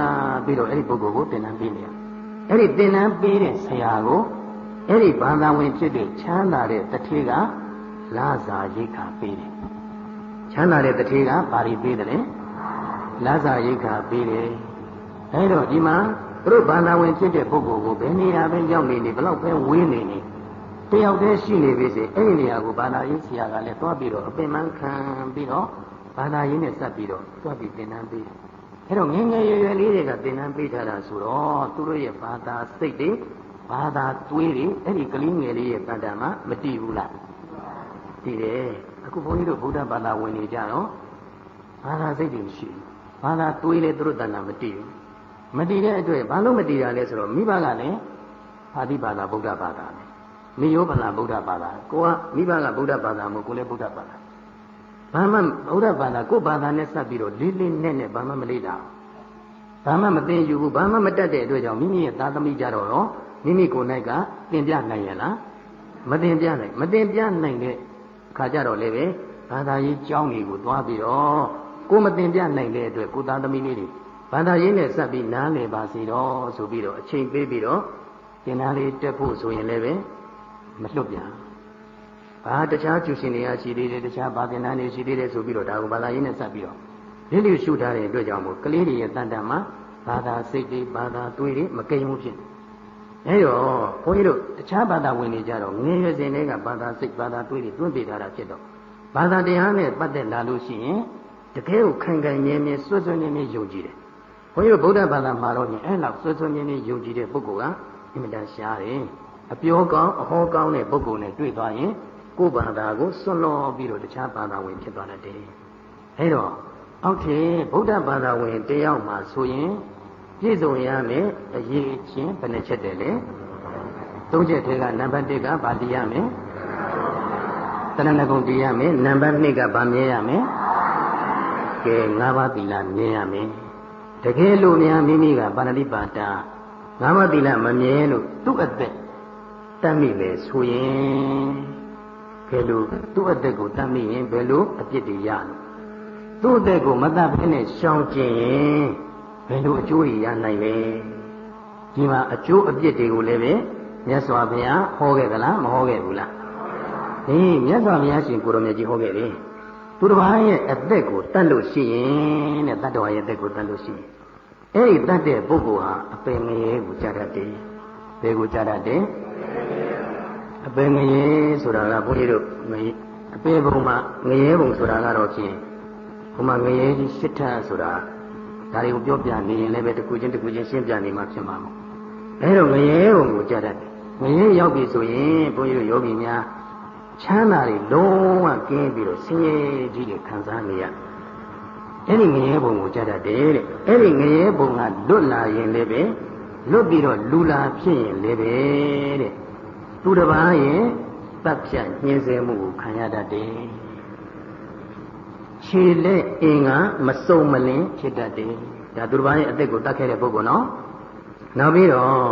Speaker 1: ပြီးတော့အဲ့ဒီပုဂ္ဂိုလ်ကိုသင်တန်းပေးနေရအဲ့ဒီသင်တန်းပေးတဲ့ဆရာကိုအဲ့ဒီဘာသာဝင်ဖြစ်တဲ့ချမ်းသာတဲ့တထေးကလာစာရိတ်ခါပေးတယ်ချမ်းသာတဲ့တထေးကဘာတွေပေးတယ်လဲလာစာရိတ်ခါပေးတယ်အဲ့တော့ဒီမှာသူတို့ဘာသာဝင်ဖြစ်တဲ့ပုဂ္ဂိုလ်ကိုဘယ်နေရာပဲရောက်နေနေဘလောက်ပဲဝေးနေနေ တယောက်တည်းရှိနေပြီစေအဲ့ဒီနေရာကိုဘာသာရေးဆရာကလည်းသွားပြီးတော့အပင်ပန်းခံပြီးတော့ဘာသာရေးနဲ့ဆက်ပြီးတော့သွားပြီးသင်တန်းပေးတယ်အဲ့တော့ငငယ်ရွယ်ရွယ်လေးတွေကသင်တန်းပေးထားတာဆိုတော့သူတို့ရဲ့ဘာသာစိတ်တွေဘာသာတွေးတွေအဲ့ဒီကလေးငယ်လေးရဲ့တန်တမှာမတည်ဘူးလားတည်တယ်အခုဘုန်းကြီးတို့ဗုဒ္ဓဘာသာဝင်နေကြတော့ဘာသာစိတ်တွေမရှိဘူးဘာသာတွေးလေသူတို့တန်တာမတည်ဘူးမတည်တဲ့အတွက်ဘာလို့မတည်တာလဲဆိုတော့မိဘကလည်းအာတိဘာသာဗုဒ္ဓဘာသာပဲ မိယောဗလာဗုဒ္ဓဘာသာကိုကမိဘကဗုဒ္ဓဘာသာမဟုတ်ကိုလည်းဗုဒ္ဓဘာသာဘာမှဗုဒ္ဓဘာသာကိုဘာသာနဲ့ဆက်ပြီးတော့လေးလေးနက်နက်ဘာမှမလေးတာဘာမှမသိယူဘူးဘာမှမတတ်တဲ့အတွက်ကြောင့်မိမိရဲ့သားသမီးကြတော့တော့မိမိကိုယ်၌ကသင်ပြနိုင်ရလားမသင်ပြနိုင်မသင်ပြနိုင်တဲ့အခါကျတော့လည်းပဲဘာသာရေးကျောင်းတွေကိုသွားပြီးတော့ကိုမသင်ပြနိုင်တဲ့အတွက်ကိုသားသမီးလေးတွေဘာသာရေးနဲ့ဆက်ပြီးနားလည်ပါစေတော့ဆိုပြီးတော့အချိန်ပေးပြီးတော့သင်္ဍာလေးတက်ဖို့ဆိုရင်လည်းပဲ မလွတ်ပြန်ဘာတခြားကျူရှင်တွေကရှိသေးတယ်တခြားဘာသင်္ဍာတွေရှိသေးတယ်ဆိုပြီးတော့ဒါကိုဘာသာရေးနဲ့ဆက်ပြီးတော့လင်းလျရှုထားတဲ့အတွက်ကြောင့်မို့ကလေးတွေရဲ့တန်တန်မှာဘာသာစိတ်တွေဘာသာတွေးတွေမကိန်းမှုဖြစ်အဲတော့ဘုန်းကြီးတို့တခြားဘာသာဝင်တွေကြတော့ငယ်ရွယ်စဉ်တွေကဘာသာစိတ်ဘာသာတွေးတွေတွန်းပေးထားတာဖြစ်တော့ဘာသာတရားနဲ့ပတ်သက်လာလို့ရှိရင်တကယ်ကိုခိုင်ခိုင်မြဲမြဲစွတ်စွတ်မြဲမြဲယုံကြည်တယ်ဘုန်းကြီးတို့ဗုဒ္ဓဘာသာမှာတော့ရင်အဲ့လောက်စွတ်စွတ်မြဲမြဲယုံကြည်တဲ့ပုဂ္ဂိုလ်ကအင်မတန်ရှားတယ် အပြောကောင်းအဟောကောင်းတဲ့ပုဂ္ဂိုလ်နဲ့တွေ့သွားရင်ကိုယ်ဘာသာကိုစွန့်လောပြီးတော့တခြားဘာသာဝင်ဖြစ်သွားတတ်တယ်အဲတော့အောက်ထည်ဗုဒ္ဓဘာသာဝင်တယောက်မှာဆိုရင်ပြည့်စုံရမယ်အရေးချင်းဘယ်နှချက်တည်းလဲသုံးချက်ထဲကနံပါတ်1ကဗာတိရမယ်တဏှဏဂုံတည်ရမယ်နံပါတ်2ကဗာမြဲရမယ်ကဲ၅ပါးသီလမြဲရမယ်တကယ်လို့များမိမိကပါဏိပါတာငါးပါးသီလမမြဲလို့သူ့အသက် တတ်မိလေဆိုရင်ဘယ်လိုသူ့အသက်ကိုတတ်မိရင်ဘယ်လိုအပြစ်တွေရလို့သူ့အသက်ကိုမတတ်ဘဲနဲ့ရှောင်ကျင်ရင်ဘယ်လိုအကျိုးရနိုင်လဲဒီမှာအကျိုးအပြစ်တွေကိုလည်းပဲမြတ်စွာဘုရားဟောခဲ့သလားမဟောခဲ့ဘူးလားဟင်းမြတ်စွာဘုရားရှင်ကိုရောမြတ်ကြီးဟောခဲ့တယ်သူတစ်ပါးရဲ့အသက်ကိုတတ်လို့ရှိရင်တဲ့တတ်တော်ရဲ့အသက်ကိုတတ်လို့ရှိရင်အဲ့ဒီတတ်တဲ့ပုဂ္ဂိုလ်ဟာအပင်ငရဲကိုကြားတတ်တယ်ဘယ်ကိုကြားတတ်တယ် အပေငရေဆိုတာကဘုန်းကြီးတို့အပေဘုံမှာငရေဘုံဆိုတာကတော့ဖြင့်ဘုံမှာငရေကြီးရှစ်ထပ်ဆိုတာဒါတွေကိုပြောပြနေရင်လည်းပဲတစ်ခုချင်းတစ်ခုချင်းရှင်းပြနေမှဖြစ်မှာမို့အဲတော့ငရေဘုံကိုကြားတတ်တယ်ငရေရောက်ပြီဆိုရင်ဘုန်းကြီးတို့ယောဂီများချမ်းသာတွေလုံးဝကင်းပြီးတော့ဆင်းရဲကြီးတွေခံစားနေရအဲ့ဒီငရဲဘုံကိုကြားတတ်တယ်တဲ့အဲ့ဒီငရဲဘုံကလွတ်လာရင်လည်းပဲ လွတ်ပြီးတော့လူလာဖြစ်ရင်လည်းပဲတဲ့သူတစ်ပါးရဲ့တပ်ဖြတ်ညှင်းဆဲမှုကိုခံရတတ်တယ်ခြေလက်အင်္ဂါမစုံမလင်ဖြစ်တတ်တယ်ဒါသူတစ်ပါးရဲ့အသက်ကိုတတ်ခဲ့တဲ့ပုဂ္ဂိုလ်နော်နောက်ပြီးတော့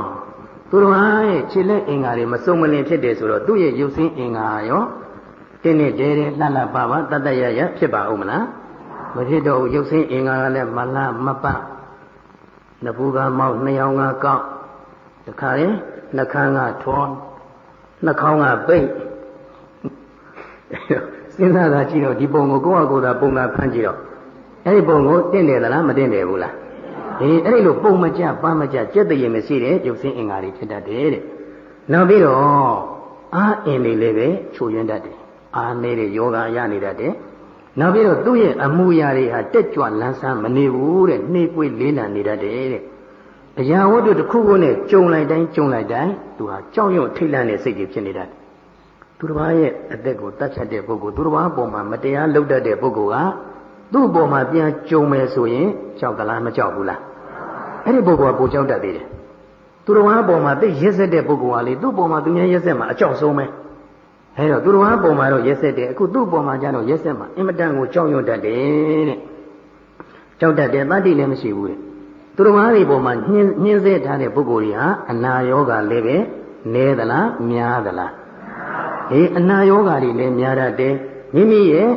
Speaker 1: သူတော်ဟာရဲ့ခြေလက်အင်္ဂါတွေမစုံမလင်ဖြစ်တယ်ဆိုတော့သူ့ရဲ့ရုပ်ဆင်းအင်္ဂါရောတင်းနဲ့တဲတဲလှလှပပတတ်တရရဖြစ်ပါဦးမလားမဖြစ်တော့ရုပ်ဆင်းအင်္ဂါကလည်းမလှမပ နဘူးကမောက်နှစ်ယောင်ကကောက်တခါရင်နှခမ်းကထွန်းနှာခေါင်းကပိတ်စဉ်းစားတာကြည့်တော့ဒီပုံကိုကိုယ့်အကိုယ်သာပုံသာဖမ်းကြည့်တော့အဲ့ဒီပုံကိုတင့်တယ်သလားမတင့်တယ်ဘူးလားဒီအဲ့ဒီလိုပုံမကြပန်းမကြကြက်တည်ရင်မရှိတဲ့ရုပ်ဆင်းအင်္ဂါတွေဖြစ်တတ်တယ်တဲ့နောက်ပြီးတော့အာအင်တွေလည်းပဲချိုယွင်းတတ်တယ်အာနေတဲ့ယောဂရနေတတ်တယ် နောက်ပြီးတော့သူ့ရဲ့အမှုရာတွေဟာတက်ကြွလန်းဆန်းမနေဘူးတဲ့နှေးပွေးလေးလံနေတတ်တယ်တဲ့အရာဝတ္ထုတစ်ခုခုနဲ့ကြုံလိုက်တိုင်းကြုံလိုက်တိုင်းသူဟာကြောက်ရွံ့ထိတ်လန့်တဲ့စိတ်တွေဖြစ်နေတတ်တယ်သူတစ်ပါးရဲ့အသက်ကိုတတ်ချက်တဲ့ပုဂ္ဂိုလ်သူတစ်ပါးပေါ်မှာမတရားလုပ်တတ်တဲ့ပုဂ္ဂိုလ်ကသူ့ပေါ်မှာပြန်ကြုံမယ်ဆိုရင်ကြောက်သလားမကြောက်ဘူးလားအဲ့ဒီပုဂ္ဂိုလ်ကကိုကြောက်တတ်သေးတယ်သူတော်ဘာပေါ်မှာသိရက်ဆက်တဲ့ပုဂ္ဂိုလ်ကလေသူ့ပေါ်မှာသူများရက်ဆက်မှာအကြောက်ဆုံးပဲ အဲတော့သူတော်ဘာပေါ်မှာတော့ရက်ဆက်တယ်အခုသူ့ပေါ်မှာကျတော့ရက်ဆက်မှာအင်မတန်ကိုကြောက်ရွံ့တတ်တယ်တဲ့ကြောက်တတ်တယ်တတ္တိလည်းမရှိဘူးတဲ့သူတော်ဘာတွေပေါ်မှာညှင်းညှင်းဆဲထားတဲ့ပုဂ္ဂိုလ်တွေဟာအနာယောဂလည်းပဲနဲသလားများသလားအေးအနာယောဂတွေလည်းများတတ်တယ်မိမိရဲ့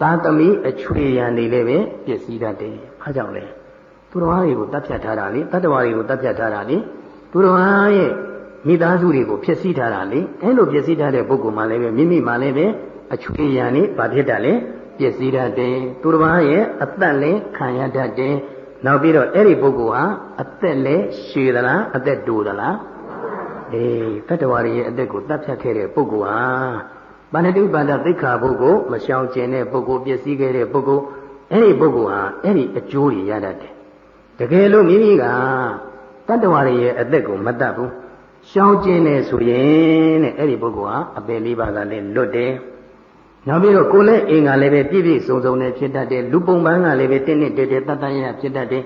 Speaker 1: သာသမီအချွေရန်တွေလည်းပဲပျက်စီးတတ်တယ်။ဘာကြောင့်လဲ။သူတော်တွေကိုတတ်ဖြတ်ထားတာလေတတ္တဝါတွေကိုတတ်ဖြတ်ထားတာလေသူတော်ရဲ့ မိသားစုတွေကိုဖျက်ဆီးထားတာလေအဲလိုဖျက်ဆီးထားတဲ့ပုဂ္ဂိုလ်မှလည်းပဲမိမိမှလည်းပဲအချွေရန်နေဘာဖြစ်တာလဲပျက်စီးတတ်တယ်သူတော်ဘာရဲ့အသက်လည်းခံရတတ်တယ်နောက်ပြီးတော့အဲ့ဒီပုဂ္ဂိုလ်ဟာအသက်လည်းရှည်သလားအသက်တိုးသလားအေးတတ္တဝါရဲ့အသက်ကိုတတ်ဖြတ်ခဲ့တဲ့ပုဂ္ဂိုလ်ဟာပါဏတိပါဒသိက္ခာပုဂ္ဂိုလ်မရှောင်ကျင်တဲ့ပုဂ္ဂိုလ်ပျက်စီးခဲ့တဲ့ပုဂ္ဂိုလ်အဲ့ဒီပုဂ္ဂိုလ်ဟာအဲ့ဒီအကျိုးတွေရတတ်တယ်တကယ်လို့မိမိကတတ္တဝါတွေရဲ့အသက်ကိုမတတ်ဘူး ရှောင်ကျင်နေဆိုရင်တဲ့အဲ့ဒီပုဂ္ဂိုလ်ဟာအပယ်လေးပါးကလည်းလွတ်တယ်နောက်ပြီးတော့ကိုယ်လည်းအင်္ဂါလည်းပဲပြည့်ပြည့်စုံစုံနဲ့ဖြစ်တတ်တယ်လူပုံပန်းကလည်းပဲတင်းတင်းတဲတဲတတ်တတ်ရဖြစ်တတ်တယ်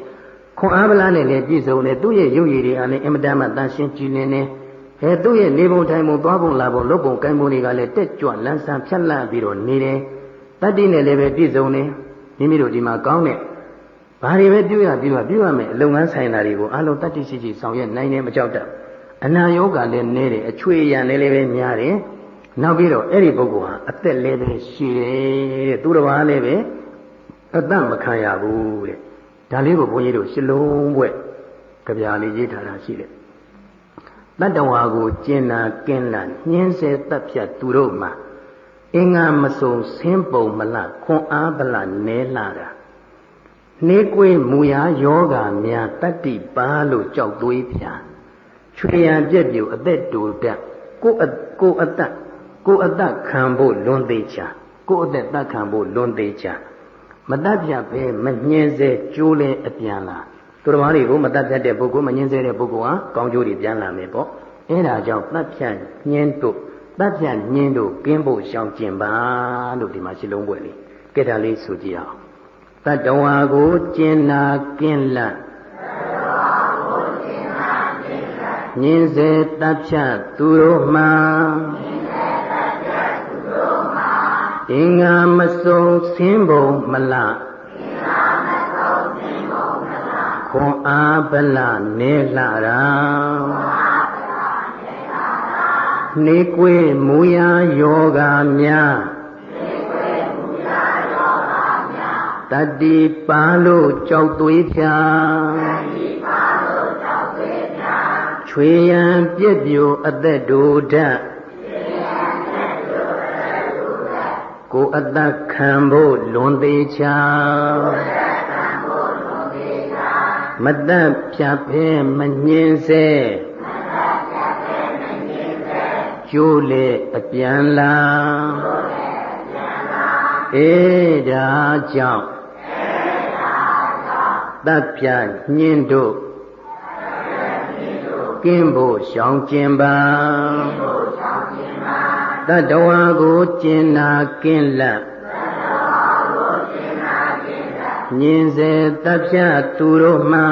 Speaker 1: ခွန်အားပလားနဲ့လည်းပြည့်စုံတယ်သူ့ရဲ့ရုပ်ရည်တွေအားလည်းအင်မတန်မှတန်ရှင်းကြည်လင်တယ်အဲသူ့ရဲ့နေပုံထိုင်ပုံသွားပုံလာပုံလုပ်ပုံကိုင်ပုံတွေကလည်းတက်ကြွလန်းဆန်းဖြတ်လန့်ပြီးတော့နေတယ်တတ္တိနဲ့လည်းပဲပြည့်စုံတယ်မိမိတို့ဒီမှာကောင်းတဲ့ဘာတွေပဲပြုရပြုရပြုရမယ်လုပ်ငန်းဆိုင်တာတွေကိုအလုံးတတ္တိရှိရှိဆောင်ရွက်နိုင်တယ်မကြောက်တတ် အနာယောဂလည်းနေတယ်အချွေရံလည်းလည်းပဲများတယ်နောက်ပြီးတော့အဲ့ဒီပုဂ္ဂိုလ်ဟာအသက်လည်းပဲရှိတယ်တဲ့သူတစ်ပါးလည်းပဲအသက်မခံရဘူးတဲ့ဒါလေးကိုဘုန်းကြီးတို့ရှလုံးဘွဲ့ကြပြာလေးရေးထားတာရှိတယ်တတ္တဝါကိုကျင်နာကင်းလာညှင်းဆဲတပ်ဖြတ်သူတို့မှာအင်္ဂါမစုံဆင်းပုံမလခွန်အားဗလနဲလာတာနှေးကွေးမူရာယောဂများတတ္တိပါလို့ကြောက်သွေးဖြာ ချွေရန်ပြက်ပြူအသက်တူတက်ကိုအကိုအသက်ကိုအသက်ခံဖို့လွန်သေးချာကိုအသက်တတ်ခံဖို့လွန်သေးချာမတတ်ပြပဲမညင်းစေကျိုးလဲအပြန်လာသူတော်ဘာတွေကိုမတတ်ပြတဲ့ပုဂ္ဂိုလ်မညင်းစေတဲ့ပုဂ္ဂိုလ်ဟာကောင်းကျိုးတွေပြန်လာမယ်ပေါ့အဲဒါကြောင့်တတ်ဖြတ်ညင်းတို့တတ်ဖြတ်ညင်းတို့ကင်းဖို့ရှောင်ကျင်ပါလို့ဒီမှာရှင်းလုံးပွဲလေးကဲဒါလေးဆိုကြည့်အောင်တတဝါကိုကျင်နာကင်းလန့် ညင်စေတတ်ဖြတ်သူတို့မှာအင်္ဂါမစုံဆင်းပုံမလခွန်အားဗလနေလှရာနေကွေမူရာယောဂများတတိပါလို့ကြောက်သွေးဖြာတတိပါလို့ကြောက်သွေးဖြာ ချွေရန်ပြည့်ပြိုအသက်တို့ဓာတ်ကိုအသက်ခံဖို့လွန်သေးချာမတတ်ဖြတ်ဖဲမညင်းစေမတတ်ဖြတ်ကျိုးလေအပြန်လာအေးဒါကြောင့်တပ်ပြညင်းတို့ ကင်းဖို့ရှောင်ကျင်ပါတတဝါကိုကျင်နာကင်းလပ်ညင်စေတပ်ပြသူတို့မှ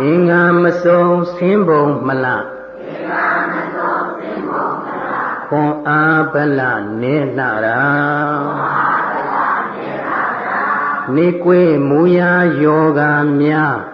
Speaker 1: အင်္ဂါမဆုံးဆင်းပုံမလားခွန်အားဗလနေလာတာနေကွေမူရာယောဂများ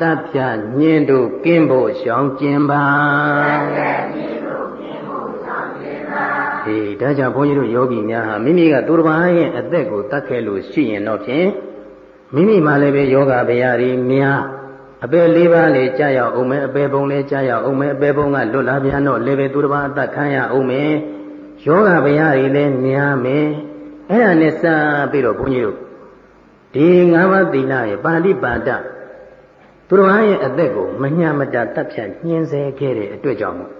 Speaker 1: တတ်ပြညင်းတို့ကင်းဖို့ရှောင်ကျင်ပါေးဒါကြောင့်ဘုန်းကြီးတို့ယောဂီများဟာမိမိကသူတစ်ပါးရဲ့အသက်ကိုတတ်ခဲ့လို့ရှိရင်တော့ဖြင့်မိမိမှလည်းပဲယောဂဗျာတွေများအပေလေးပါးလေကြာရအောင်မယ်အပေပုံလေးကြာရအောင်မယ်အပေပုံကလွတ်လာပြန်တော့လည်းပဲသူတစ်ပါးအသက်ခံရအောင်မယ်ယောဂဗျာတွေလည်းများမယ်အဲ့ဒါနဲ့စပြီးတော့ဘုန်းကြီးတို့ဒီငါးပါးသီလရဲ့ပါဠိပါဒ သူတစ်ပါးရဲ့အသက်ကိုမညှမတတ်ဖြတ်ညှင်းဆဲခဲ့တဲ့အတွက်ကြောင့်မို့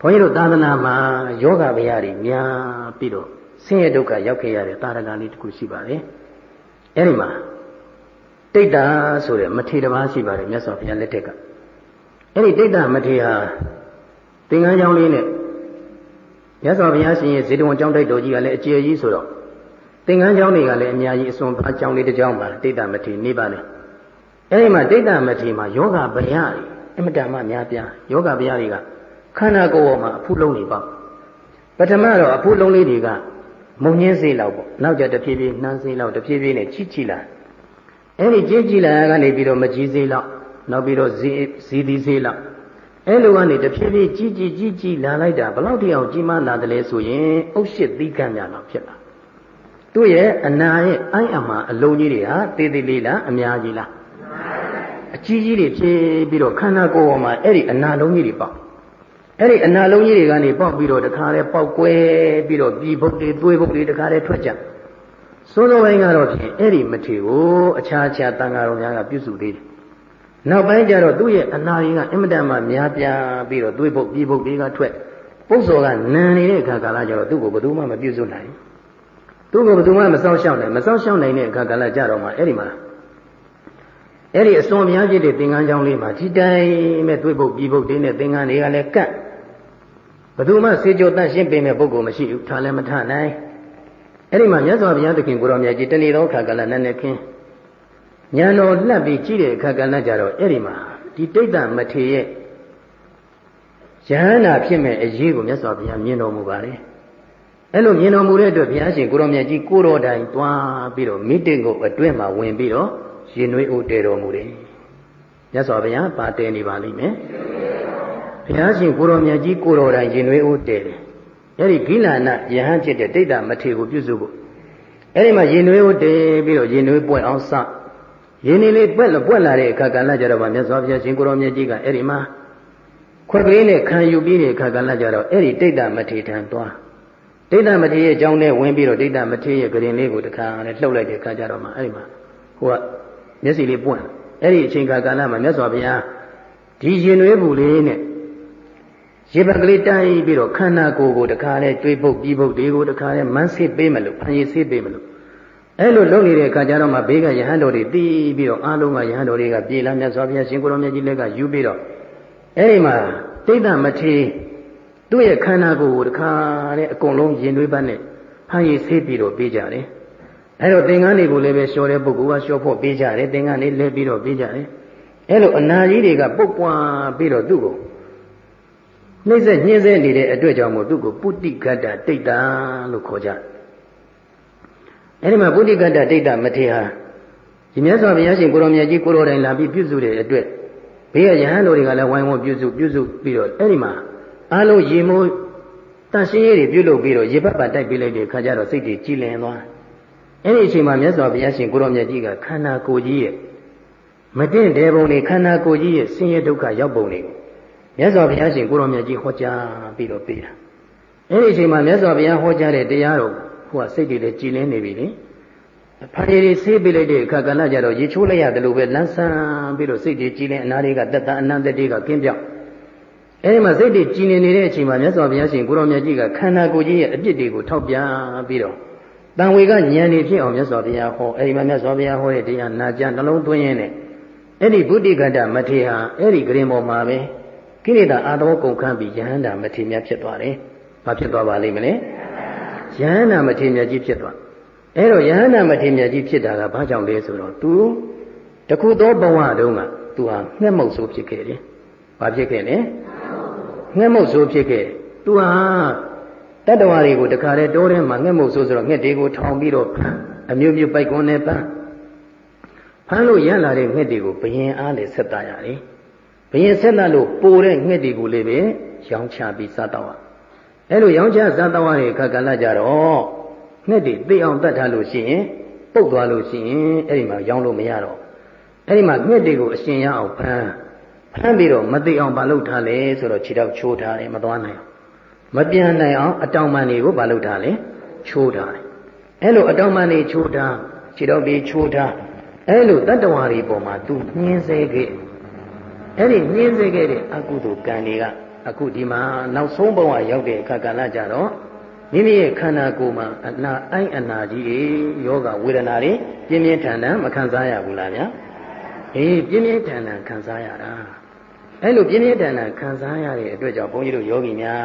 Speaker 1: ဘုန်းကြီးတို့သာသနာမှာယောဂဗျာတွေများပြီးတော့ဆင်းရဲဒုက္ခရောက်ခဲ့ရတဲ့တာရကလေးတစ်ခုရှိပါတယ်အဲ့ဒီမှာတိတ်တာဆိုတဲ့မထေတပါးရှိပါတယ်မြတ်စွာဘုရားလက်ထက်ကအဲ့ဒီတိတ်တာမထေဟာသင်္ကန်းကျောင်းလေးနဲ့မြတ်စွာဘုရားရှင်ရဲ့ဇေတဝန်ကျောင်းတိုက်တော်ကြီးကလည်းအကျယ်ကြီးဆိုတော့သင်္ကန်းကျောင်းတွေကလည်းအများကြီးအစွန်ဖားကျောင်းလေးတစ်ကျောင်းပါတိတ်တာမထေနေပါလေ အဲ့ဒီမှာတိတ်တာမထေမှာယောဂဗျာတွေအမတန်မှများပြားယောဂဗျာတွေကခန္ဓာကိုယ်ပေါ်မှာအဖုလုံးတွေပေါ့ပထမတော့အဖုလုံးလေးတွေကမုံညင်းစေးလောက်ပေါ့နောက်ကျတဖြည်းဖြည်းနှမ်းစေးလောက်တဖြည်းဖြည်းနဲ့ချီချီလာအဲ့ဒီကြီးကြီးလာကနေပြီးတော့မကြီးစေးလောက်နောက်ပြီးတော့ဇီဇီဒီစေးလောက်အဲ့လိုကနေတဖြည်းဖြည်းကြီးကြီးကြီးကြီးလာလိုက်တာဘလောက်တိအောင်ကြီးမားလာတယ်လဲဆိုရင်အုတ်ရှစ်သီးကံများလောက်ဖြစ်လာသူ့ရဲ့အနာရဲ့အိုင်းအမှာအလုံးကြီးတွေဟာသေးသေးလေးလားအများကြီးလား အကြီးကြီးတွေဖြစ်ပြီးတော့ခန္ဓာကိုယ်ပေါ်မှာအဲ့ဒီအနာလုံးကြီးတွေပေါ့အဲ့ဒီအနာလုံးကြီးတွေကနေပေါက်ပြီးတော့တခါလဲပေါက်ကွဲပြီးတော့ပြည်ဘုတ်တွေသွေးဘုတ်တွေတခါလဲထွက်ကြစိုးစိုးပိုင်းကတော့ဖြင့်အဲ့ဒီမထေကိုအခြားခြားတန်ဃာတော်များကပြုစုသေးတယ်နောက်ပိုင်းကျတော့သူ့ရဲ့အနာရင်ကအင်မတန်မှများပြားပြီးတော့သွေးဘုတ်ပြည်ဘုတ်တွေကထွက်ပုပ်စော်ကနန်နေတဲ့အခါကာလကျတော့သူ့ကိုဘယ်သူမှမပြုစုနိုင်သူ့ကိုဘယ်သူမှမစောင့်ရှောက်နိုင်မစောင့်ရှောက်နိုင်တဲ့အခါကာလကျတော့မှအဲ့ဒီမှာ အဲ့ဒီအစွန်များဖြစ်တဲ့သင်္ကန်းကျောင်းလေးမှာဒီတိုင်းမဲ့သွေးပုတ်ပြီးပုတ်တင်းတဲ့သင်္ကန်းတွေကလည်းကတ်ဘယ်သူမှစေကြတတ်ရှင်းပေမဲ့ပုဂ္ဂိုလ်မရှိဘူးထားလည်းမထနိုင်အဲ့ဒီမှာမြတ်စွာဘုရားသခင်ကိုရောမြတ်ကြီးတဏီတော်ခါကလည်းနည်းနည်းခင်းညာတော်လှပ်ပြီးကြည့်တဲ့အခါကလည်းကြတော့အဲ့ဒီမှာဒီတိတ်တမထေရဲ့ယဟန္တာဖြစ်မဲ့အရေးကိုမြတ်စွာဘုရားမြင်တော်မူပါလေအဲ့လိုမြင်တော်မူတဲ့အတွက်ဘုရားရှင်ကိုရောမြတ်ကြီးကိုတော်တိုင်တွားပြီးတော့မိတင်ကိုအတွင်းမှာဝင်ပြီးတော့ ရင်နွေးအိုတဲတော်မူတယ်မြတ်စွာဘုရားပါတဲနေပါလိမ့်မယ်ဘုရားရှင်ကိုတော်မြတ်ကြီးကိုတော်တိုင်ရင်နွေးအိုတဲတယ်အဲ့ဒီဂိလာနယဟန်ဖြစ်တဲ့တိတ်တာမထေကိုပြုစုဖို့အဲ့ဒီမှာရင်နွေးအိုတဲပြီးတော့ရင်နွေးပွင့်အောင်စရင်နေလေးပွက်လို့ပွက်လာတဲ့အခါကလည်းကြတော့ဗာမြတ်စွာဘုရားရှင်ကိုတော်မြတ်ကြီးကအဲ့ဒီမှာခွက်ကလေးနဲ့ခံယူပြီးတဲ့အခါကလည်းကြတော့အဲ့ဒီတိတ်တာမထေထံသွားဒိဋ္ဌမထေရရဲ့အကြောင်းနဲ့ဝင်ပြီးတော့ဒိဋ္ဌမထေရရဲ့ဂရင်လေးကိုတခါနဲ့လှုပ်လိုက်တဲ့အခါကျတော့မှအဲ့ဒီမှာဟိုက မျက်စိလေးပွင့်အဲ့ဒီအချိန်ခါကာလမှာမြတ်စွာဘုရားဒီရင်နွေးဘူးလေးနဲ့ရေပကလေးတိုင်းပြီးတော့ခန္ဓာကိုယ်ကိုတခါလဲတွေးပုတ်ပြီးပုတ်တွေကိုတခါလဲမန်းဆေးပေးမလို့ဖန်ရည်ဆေးပေးမလို့အဲ့လိုလုပ်နေတဲ့အခါကျတော့မှဘေးကယဟန်တော်တွေတီးပြီးတော့အားလုံးကယဟန်တော်တွေကပြေလာမြတ်စွာဘုရားရှင်ကိုရောမြတ်ကြီးလက်ကယူပြီးတော့အဲ့ဒီမှာတိဋ္ဌမထေသူ့ရဲ့ခန္ဓာကိုယ်ကိုတခါလဲအကုန်လုံးရင်သွေးပတ်နဲ့ဖန်ရည်ဆေးပြီးတော့ပေးကြတယ် အဲ့တော့သင်္ကန်းတွေကိုလည်းပဲလျှော်တဲ့ပုဂ္ဂိုလ်ကလျှော်ဖို့ပေးကြတယ်သင်္ကန်းလေးလဲပြီးတော့ပေးကြတယ်အဲ့လိုအနာကြီးတွေကပုတ်ပွားပြီးတော့သူ့ကိုနှိမ့်ဆက်ညှင်းဆဲနေတဲ့အတွက်ကြောင့်မို့သူ့ကိုပုတိကတ္တတိတ်တာလို့ခေါ်ကြအဲ့ဒီမှာပုတိကတ္တတိတ်တာမထေဟာဒီမြတ်စွာဘုရားရှင်ကိုရောင်မြတ်ကြီးကိုရောတိုင်လာပြီးပြုစုတဲ့အတွက်ဘေးကယဟန်တို့တွေကလည်းဝိုင်းဝန်းပြုစုပြုစုပြီးတော့အဲ့ဒီမှာအားလုံးရေမိုးတန်ရှင်းရေးတွေပြုလုပ်ပြီးတော့ရေဘက်ပါတိုက်ပေးလိုက်တဲ့ခါကျတော့စိတ်တွေကြည်လင်သွား အဲ့ဒီအချိန်မှာမြတ်စွာဘုရားရှင်ကိုရောင်မြတ်ကြီးကခန္ဓာကိုယ်ကြီးရဲ့မတင့်တယ်ပုံတွေခန္ဓာကိုယ်ကြီးရဲ့ဆင်းရဲဒုက္ခရောက်ပုံတွေကိုမြတ်စွာဘုရားရှင်ကိုရောင်မြတ်ကြီးဟောကြားပြီးတော့ပေးတာအဲ့ဒီအချိန်မှာမြတ်စွာဘုရားဟောကြားတဲ့တရားတော်ဟိုကစိတ်တွေလည်းကြည်လင်းနေပြီလေဖာရီတွေဆေးပေးလိုက်တဲ့အခါကလည်းကြတော့ရေချိုးလိုက်ရတယ်လို့ပဲလန်းဆန်းပြီးတော့စိတ်တွေကြည်လင်းအနာတွေကတက်တာအနန္တတေကကင်းပြောက်အဲဒီမှာစိတ်တွေကြည်နေနေတဲ့အချိန်မှာမြတ်စွာဘုရားရှင်ကိုရောင်မြတ်ကြီးကခန္ဓာကိုယ်ကြီးရဲ့အပြစ်တွေကိုထောက်ပြပြီးတော့ တန်ဝေကဉာဏ်နေဖြစ်အောင်မြတ်စွာဘုရားဟောအဲဒီမှာမြတ်စွာဘုရားဟောတဲ့တရားနာကြံနှလုံးသွင်းရင်းနဲ့အဲ့ဒီဗုဒ္ဓဂတမထေဟာအဲ့ဒီဂရင်ပေါ်မှာပဲကိလေသာအာသောကုန်ခန်းပြီးယဟန္တာမထေမြတ်ဖြစ်သွားတယ်။ဘာဖြစ်သွားပါလိမ့်မလဲ။ယဟန္တာမထေမြတ်ကြီးဖြစ်သွား။အဲ့တော့ယဟန္တာမထေမြတ်ကြီးဖြစ်တာကဘာကြောင့်လဲဆိုတော့သူတခုသောဘဝတုန်းကသူဟာငှက်မုတ်ဆိုးဖြစ်ခဲ့တယ်။ဘာဖြစ်ခဲ့လဲ။ငှက်မုတ်ဆိုးဖြစ်ခဲ့။သူဟာ တတ္တဝါတွေကိုတခါတည်းတိုးထဲမှာငှက်မုတ်ဆိုးဆိုတော့ငှက်တွေကိုထောင်ပြီးတော့အမျိုးမျိုးပိုက်ကွန်းနဲ့ပန်းဖမ်းလို့ရလာတဲ့ငှက်တွေကိုဘယင်အားနဲ့ဆက်သားရတယ်။ဘယင်ဆက်သားလို့ပိုတဲ့ငှက်တွေကိုလည်းပဲရောင်းချပြီးစားတော့အဲ့လိုရောင်းချစားတော့ရတဲ့အခါကလည်းကြတော့ငှက်တွေသိအောင်တတ်ထားလို့ရှိရင်ပုတ်သွားလို့ရှိရင်အဲ့ဒီမှာရောင်းလို့မရတော့အဲ့ဒီမှာငှက်တွေကိုအရှင်ရအောင်ဖမ်းဖမ်းပြီးတော့မသိအောင်မလုပ်ထားလဲဆိုတော့ခြေတော့ချိုးထားတယ်မသွားနိုင်အောင် မပြန်နိုင်အောင်အတောင်ပန်တွေကိုမလုပ်ထားလဲချိုးထားတယ်အဲ့လိုအတောင်ပန်တွေချိုးထားခြေတော့ပြီးချိုးထားအဲ့လိုတတ္တဝါတွေပေါ်မှာသူညှင်းစေခဲ့အဲ့ဒီညှင်းစေခဲ့တဲ့အကုသိုလ်ကံတွေကအခုဒီမှာနောက်ဆုံးဘဝရောက်တဲ့အခါကလည်းကြတော့မိမိရဲ့ခန္ဓာကိုယ်မှာအနာအိုက်အနာကြီးတွေယောဂဝေဒနာတွေပြင်းပြင်းထန်ထန်မခံစားရဘူးလားဗျာအေးပြင်းပြင်းထန်ထန်ခံစားရတာအဲ့လိုပြင်းပြင်းထန်ထန်ခံစားရတဲ့အတွက်ကြောင့်ဘုန်းကြီးတို့ယောဂီများ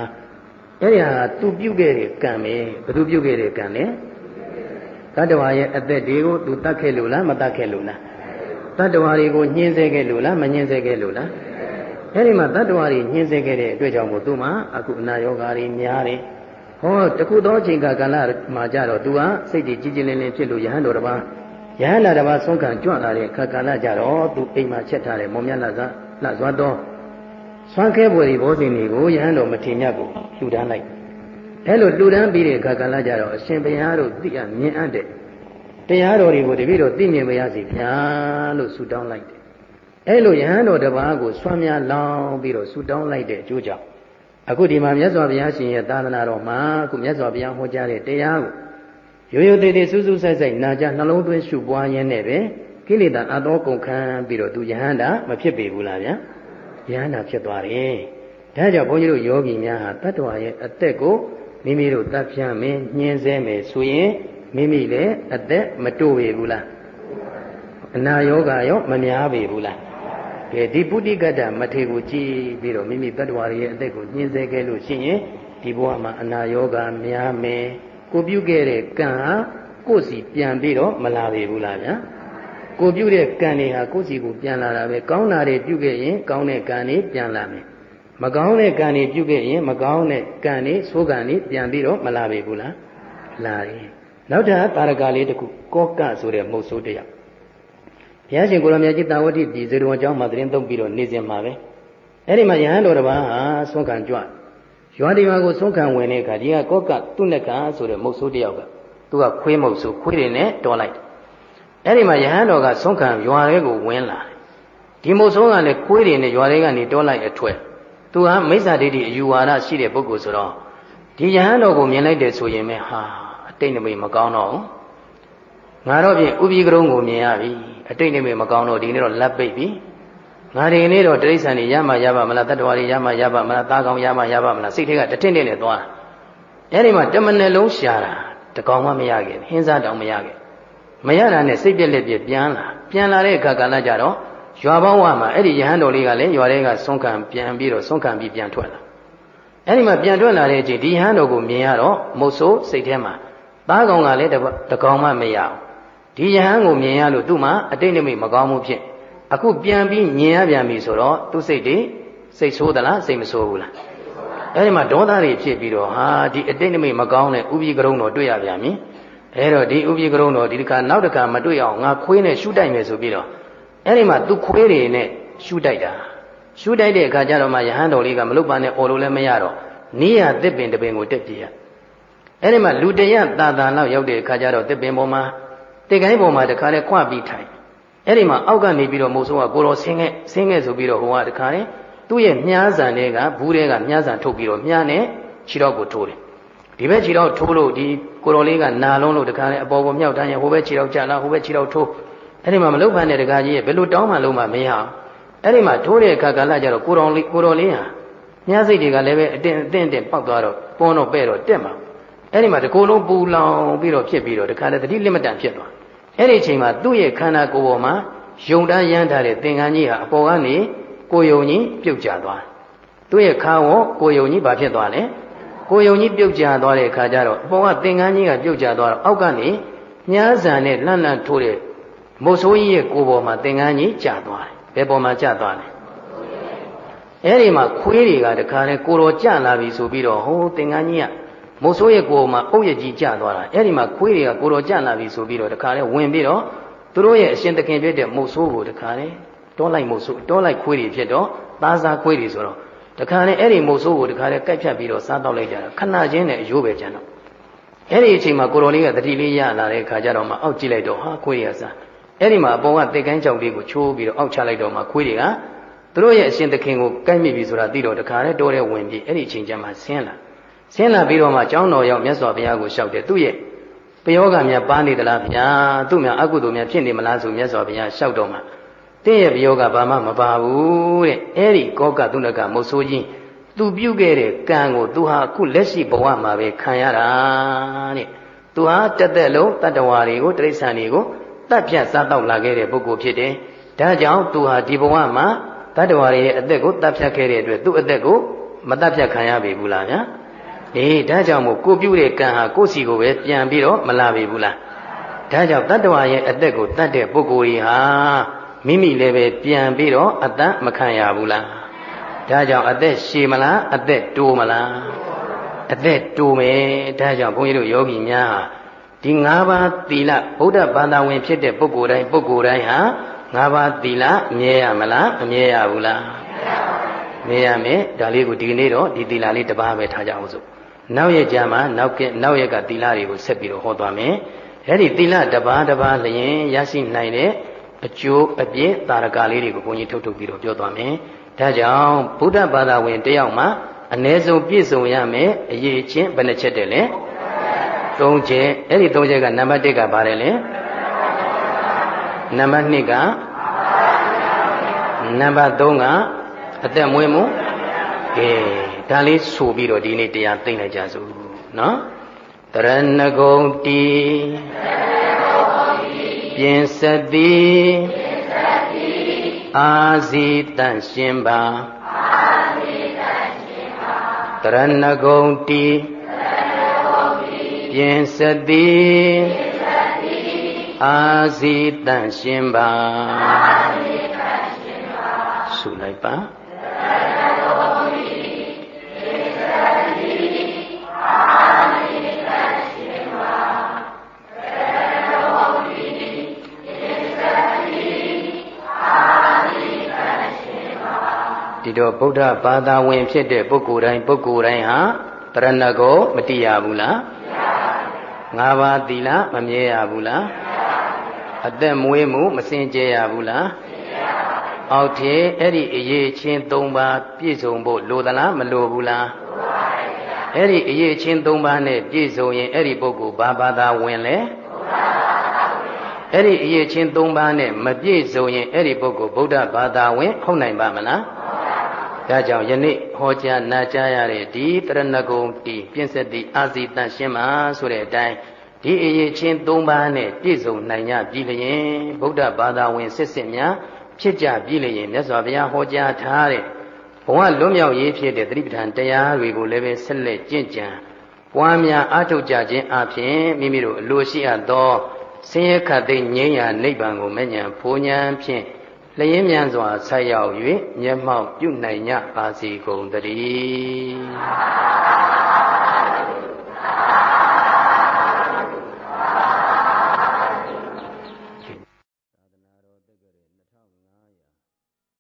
Speaker 1: အဲ့ဒီဟာသူပြုတ်ခဲ့တဲ့ကံပဲဘသူပြုတ်ခဲ့တဲ့ကံလဲတတ္တဝါရဲ့အသက်တွေကိုသူတတ်ခဲ့လို့လားမတတ်ခဲ့လို့လားတတ္တဝါတွေကိုညှင်းဆဲခဲ့လို့လားမညှင်းဆဲခဲ့လို့လားအဲ့ဒီမှာတတ္တဝါတွေညှင်းဆဲခဲ့တဲ့အတွက်ကြောင့်မို့သူမှအခုအနာယောဂါတွေများတယ်ဟောတခုသောအချိန်ကာလမှာကြတော့ तू ဟာစိတ်တွေကြီးကြီးလင်းလင်းဖြစ်လို့ယဟန်တော်တစ်ပါးယဟန်နာတစ်ပါးဆုံးခံကြွလာတဲ့ခါကာလကြတော့ तू အိမ်မှာချက်ထားတယ်မောင်မြတ်လာကလှစွာတော့ ဆွမ်းခဲပွေတွေဘောဇင်တွေကိုယဟန်တော်မထေမြတ်ကိုလှူဒန်းလိုက်အဲလိုလှူဒန်းပြီးတဲ့ခါကာလကြတော့အရှင်ဘုရားတို့သိအမြင်အပ်တဲ့တရားတော်တွေကိုတပည့်တော်သိမြင်ပါရစေဗျာလို့ဆုတောင်းလိုက်တယ်အဲလိုယဟန်တော်တစ်ပါးကိုဆွမ်းများလောင်းပြီးတော့ဆုတောင်းလိုက်တဲ့အကျိုးကြောင့်အခုဒီမှာမြတ်စွာဘုရားရှင်ရဲ့သာသနာတော်မှာအခုမြတ်စွာဘုရားဟောကြားတဲ့တရားကိုရိုးရိုးသေးသေးစူးစူးဆိုင်ဆိုင်နာကြနှလုံးသွင်းရှုပွားရင်းနဲ့ပဲကိလေသာအသောကုန်ခံပြီးတော့သူယဟန္တာမဖြစ်ပေဘူးလားဗျာ ယဟန္တာဖြစ်သွားတယ်ဒါကြောင့်ဘုန်းကြီးတို့ယောဂီများဟာတတ္တဝါရဲ့အသက်ကိုမိမိတို့တတ်ဖြတ်မင်းညှင်းဆဲမယ်ဆိုရင်မိမိလည်းအသက်မတိုးပေဘူးလားအနာယောဂရောမများပေဘူးလားကဲဒီပုတိကတ္တမထေကိုကြည်ပြီးတော့မိမိတ attva ရဲ့အသက်ကိုညှင်းဆဲခဲ့လို့ရှိရင်ဒီဘဝမှာအနာယောဂများမယ်ကိုပြုခဲ့တဲ့ကံဟာကိုယ်စီပြန်ပြီးတော့မလာပေဘူးလားဗျာ ကိုပြုတဲ့ကံတွေဟာကိုယ်စီကိုပြန်လာတာပဲကောင်းတာတွေပြုခဲ့ရင်ကောင်းတဲ့ကံတွေပြန်လာမယ်မကောင်းတဲ့ကံတွေပြုခဲ့ရင်မကောင်းတဲ့ကံတွေဆိုးကံတွေပြန်ပြီးတော့မလာပေဘူးလားလာတယ်နောက်ထပ်တာရကလေးတစ်ခုကောကဆိုတဲ့မုတ်ဆိုးတရားဘုရားရှင်ကိုရမြတ်ကြီးတာဝတိပြည်ဇေရဝံကျောင်းမှာသတင်းသုံးပြီးတော့နေစဉ်မှာပဲအဲ့ဒီမှာယဟန်တော်တစ်ပါးဟာဆုံးခံကြွရွာဒီမှာကိုဆုံးခံဝင်တဲ့အခါဒီကကောကသူ့နက်ကဆိုတဲ့မုတ်ဆိုးတယောက်ကသူကခွေးမုတ်ဆိုးခွေးတွေနဲ့တော်လိုက် အဲ့ဒီမှာယဟန်တော်ကဆုံးခံရွာတွေကိုဝင်လာဒီမုတ်ဆိုးကလည်းခွေးတွေနဲ့ရွာတွေကနေတော်လိုက်အထွက်သူဟာမိစ္ဆာဒိဋ္ဌိအယူဝါဒရှိတဲ့ပုဂ္ဂိုလ်ဆိုတော့ဒီယဟန်တော်ကိုမြင်လိုက်တယ်ဆိုရင်ပဲဟာအတိတ်နမိတ်မကောင်းတော့ဘူးငါတော့ဖြင့်ဥပိကရုံးကိုမြင်ရပြီအတိတ်နိမိတ်မကောင်းတော့ဒီနေ့တော့လက်ပိတ်ပြီငါဒီနေ့တော့တိရစ္ဆာန်တွေရမှရပါမလားတတ္တဝါတွေရမှရပါမလားသားကောင်ရမှရပါမလားစိတ်ထဲကတထင့်နဲ့နဲ့သွားအဲ့ဒီမှာတမနယ်လုံးရှာတာတကောင်မှမရခဲ့ဟင်းစားတောင်မရခဲ့ မရတာနဲ့စိတ်ပြက်လက်ပြက်ပြန်လာပြန်လာတဲ့အခါကလည်းကြတော့ရွာပေါင်းဝမှာအဲ့ဒီယဟန်တော်လေးကလည်းရွာထဲကဆုံးခံပြန်ပြီးတော့ဆုံးခံပြီးပြန်ထွက်လာအဲ့ဒီမှာပြန်ထွက်လာတဲ့အချိန်ဒီယဟန်တော်ကိုမြင်ရတော့မုတ်ဆိုးစိတ်ထဲမှာသားကောင်ကလည်းတကောင်မှမရဘူးဒီယဟန်ကိုမြင်ရလို့သူ့မှာအတိတ်နိမိတ်မကောင်းမှုဖြစ်အခုပြန်ပြီးမြင်ရပြန်ပြီဆိုတော့သူ့စိတ်တွေစိတ်ဆိုးသလားစိတ်မဆိုးဘူးလားအဲဒီမှာဒေါသတွေဖြစ်ပြီးတော့ဟာဒီအတိတ်နိမိတ်မကောင်းတဲ့ဥပိကရုံတော့တွေ့ရပြန်ပြီ
Speaker 2: အဲတော့ဒီဥပိကရုံတော်ဒီတစ်ခါနောက်တစ်ခါမတွေ့အောင်ငါခွေးနဲ့ရှုတိုက်မယ်ဆိုပြီးတော့အဲ့ဒီမှာသူခွေးတွေနဲ့ရှုတိုက်တာရှုတိုက်တဲ့အခါကျတော့မှယဟန်တော်လေးကမလုတ်ပါနဲ့អော်လို့လည်းမရတော့နီးရသစ်ပင်တပင်ကိုတက်ပြရအဲ့ဒီမှာလူတရတာတာလောက်ရောက်တဲ့အခါကျတော့သစ်ပင်ပေါ်မှာတိတ်ကိုင်းပေါ်မှာတခါလဲခွပြီးထိုင်အဲ့ဒီမှာအောက်ကနေပြီးတော့မိုးဆိုးကကိုတော်ဆင်းခဲ့ဆင်းခဲ့ဆိုပြီးတော့ဟိုကတခါလဲသူ့ရဲ့မြားဆန်တွေကဘူးတွေကမြားဆန်ထုတ်ပြီးတော့မြားနဲ့ခြေတော့ကိုထိုးတယ် ဒီဘက်ခြေတော့ထိုးလို့ဒီကိုတော်လေးကနာလုံးလို့တခါလဲအပေါ်ပေါ်မြောက်တိုင်းဟိုဘက်ခြေတော့ကြာလာဟိုဘက်ခြေတော့ထိုးအဲ့ဒီမှာမလုတ်ဖန်တဲ့တခါကြီးရဲ့ဘယ်လိုတောင်းမှလုံးမှမရအောင်အဲ့ဒီမှာထိုးတဲ့အခါကလည်းကြတော့ကိုတော်လေးကိုတော်လေးဟာမြားစိတ်တွေကလည်းပဲအတင်းအတင်းတင်းပေါက်သွားတော့ပွန်းတော့ပဲ့တော့တက်မှာအဲ့ဒီမှာတကိုယ်လုံးပူလောင်ပြီးတော့ဖြစ်ပြီးတော့တခါလဲတတိလက်မတန်ဖြစ်သွားအဲ့ဒီအချိန်မှာသူ့ရဲ့ခန္ဓာကိုယ်ပေါ်မှာယုံတန်းရမ်းထားတဲ့သင်္ကန်းကြီးဟာအပေါ်ကနေကိုယုံကြီးပြုတ်ကျသွားသူ့ရဲ့ခါဝကိုယုံကြီးဘာဖြစ်သွားလဲ ကိုယုံကြီးပြုတ်ကျသွားတဲ့အခါကျတော့အပေါ်ကသင်္ကန်းကြီးကပြုတ်ကျသွားတော့အောက်ကနေမြားဆန်နဲ့လှန့်လှန့်ထိုးတဲ့မိုးဆိုးကြီးရဲ့ကိုယ်ပေါ်မှာသင်္ကန်းကြီးကျသွားတယ်ဘယ်ပေါ်မှာကျသွားလဲအဲ့ဒီမှာခွေးတွေကတခါလဲကိုတော်ကြလာပြီဆိုပြီးတော့ဟိုသင်္ကန်းကြီးကမိုးဆိုးရဲ့ကိုယ်မှာအုပ်ရကြီးကျသွားတာအဲ့ဒီမှာခွေးတွေကကိုတော်ကြလာပြီဆိုပြီးတော့တခါလဲဝင်ပြီးတော့သူတို့ရဲ့အရှင်သခင်ဖြစ်တဲ့မုတ်ဆိုးကိုတခါလဲတောလိုက်မုတ်ဆိုးတောလိုက်ခွေးတွေဖြစ်တော့သားစားခွေးတွေဆိုတော့ တခါလဲအဲ့ဒီမုတ်ဆိုးကိုတခါလဲကိုက်ဖြတ်ပြီးတော့စားတော့လိုက်ကြတာခဏချင်းနဲ့အယိုးပဲကျန်တော့အဲ့ဒီအချိန်မှာကိုတော်လေးကတတိလေးရလာတဲ့ခါကျတော့မှအောက်ကြည့်လိုက်တော့ဟာခွေးတွေကစားအဲ့ဒီမှာအပေါ်ကတေကန်းကြောင်လေးကိုချိုးပြီးတော့အောက်ချလိုက်တော့မှခွေးတွေကသူတို့ရဲ့အရှင်သခင်ကိုကိုက်မိပြီဆိုတာသိတော့တခါလဲတောထဲဝင်ပြီးအဲ့ဒီအချိန်ကျမှဆင်းလာဆင်းလာပြီးတော့မှကျောင်းတော်ရောက်မြတ်စွာဘုရားကိုလျှောက်တယ်သူ့ရဲ့ပယောဂများပါနေသလားဗျာသူ့များအကုသိုလ်များဖြစ်နေမလားဆိုမြတ်စွာဘုရားလျှောက်တော့မှ တင်းရဲ့ပယောဂဘာမှမပါဘူးတဲ့အဲ့ဒီကောကသုဏကမုတ်ဆိုးကြီးသူပြုတ်ခဲ့တဲ့ကံကိုသူဟာအခုလက်ရှိဘဝမှာပဲခံရတာတဲ့သူဟာတက်တက်လုံးတတ္တဝါတွေကိုတိရစ္ဆာန်တွေကိုတတ်ပြတ်စားတော့လာခဲ့တဲ့ပုဂ္ဂိုလ်ဖြစ်တယ်ဒါကြောင့်သူဟာဒီဘဝမှာတတ္တဝါတွေရဲ့အသက်ကိုတတ်ဖြတ်ခဲ့တဲ့အတွက်သူ့အသက်ကိုမတတ်ဖြတ်ခံရပြီဘူးလားဗျာအေးဒါကြောင့်မို့ကိုပြုတဲ့ကံဟာကိုယ့်စီကိုပဲပြန်ပြီးတော့မလာပြီဘူးလားဒါကြောင့်တတ္တဝါရဲ့အသက်ကိုတတ်တဲ့ပုဂ္ဂိုလ်ကြီးဟာ မိမိလည်းပဲပြန်ပြီးတော့အသက်မခံရဘူးလားဒါကြောင့်အသက်ရှည်မလားအသက်တိုးမလားအသက်တိုးမယ်ဒါကြောင့်ဘုန်းကြီးတို့ယောဂီများဒီ၅ပါးသီလဗုဒ္ဓဘာသာဝင်ဖြစ်တဲ့ပုဂ္ဂိုလ်တိုင်းပုဂ္ဂိုလ်တိုင်းဟာ၅ပါးသီလမြဲရမလားမမြဲရဘူးလားမြဲရမယ်ဒါလေးကိုဒီနေ့တော့ဒီသီလလေးတစ်ပါးပဲထားကြအောင်စို့နောက်ရက်ကြမှာနောက်ကနောက်ရက်ကသီလတွေကိုဆက်ပြီးတော့ဟောသွားမယ်အဲ့ဒီသီလတစ်ပါးတစ်ပါးလျင်ရရှိနိုင်တဲ့ အကျိုးအပြည့်တာရကလေးတွေကိုဘုန်းကြီးထုတ်ထုတ်ပြီးတော့ပြောသွားမယ်ဒါကြောင့်ဗုဒ္ဓဘာသာဝင်တယောက်မှာအ ਨੇ ဆုံးပြည့်စုံရမယ်အရေးချင်းဘယ်နှချက်တည်းလဲ၃ချက်အဲ့ဒီ၃ချက်ကနံပါတ်၁ကဘာလဲလဲနံပါတ်2ကနံပါတ်3ကအသက်မွေးမှုကဲဒါလေးဆိုပြီးတော့ဒီနေ့တရားသိမ့်လိုက်ကြစို့နော်တရဏဂုံတီ ပြင်စသည်အာဇီတန့်ရှင်ပါတရဏဂုံတီပြင်စသည်အာဇီတန့်ရှင်ပါဆုလိုက်ပါ ဒီတော့ဗုဒ္ဓဘာသာဝင်ဖြစ်တဲ့ပုဂ္ဂိုလ်တိုင်းပုဂ္ဂိုလ်တိုင်းဟာတရဏဂောမတိရဘူးလားငါးပါးသီလမမြဲရဘူးလားအသက်မွေးမှုမစင်ကြဲရဘူးလားအောက်ထေအဲ့ဒီအရေးချင်း၃ပါးပြည့်စုံဖို့လိုသလားမလိုဘူးလားအဲ့ဒီအရေးချင်း၃ပါးနဲ့ပြည့်စုံရင်အဲ့ဒီပုဂ္ဂိုလ်ဘာဘာသာဝင်လဲအဲ့ဒီအရေးချင်း၃ပါးနဲ့မပြည့်စုံရင်အဲ့ဒီပုဂ္ဂိုလ်ဗုဒ္ဓဘာသာဝင် ဟုတ်နိုင်ပါမလား ဒါကြောင့်ယနေ့ဟောကြားနာကြားရတဲ့ဒီတရဏဂုံတီပြင်းဆက်သည့်အာဇီတန်ရှင်းမှာဆိုတဲ့အတိုင်းဒီအရေးချင်း၃ပါးနဲ့ပြည့်စုံနိုင်ကြပြီလျင်ဗုဒ္ဓဘာသာဝင်စစ်စစ်များဖြစ်ကြပြီလျင်မြတ်စွာဘုရားဟောကြားထားတဲ့ဘဝလွတ်မြောက်ရေးဖြစ်တဲ့သတိပဋ္ဌာန်တရားတွေကိုလည်းပဲဆက်လက်ကျင့်ကြံပွားများအားထုတ်ကြခြင်းအပြင်မိမိတို့အလိုရှိအပ်သောဆင်းရဲခတ်သိငြိမ်းရာနိဗ္ဗာန်ကိုမဉ္ဇဉ်ဖူးဉဏ်ဖြင့် လျင်းမြန်စွာဆက်ရောက်၍မျက်မှောက်ပြုနိုင်ကြပါစေကုန်သတည်း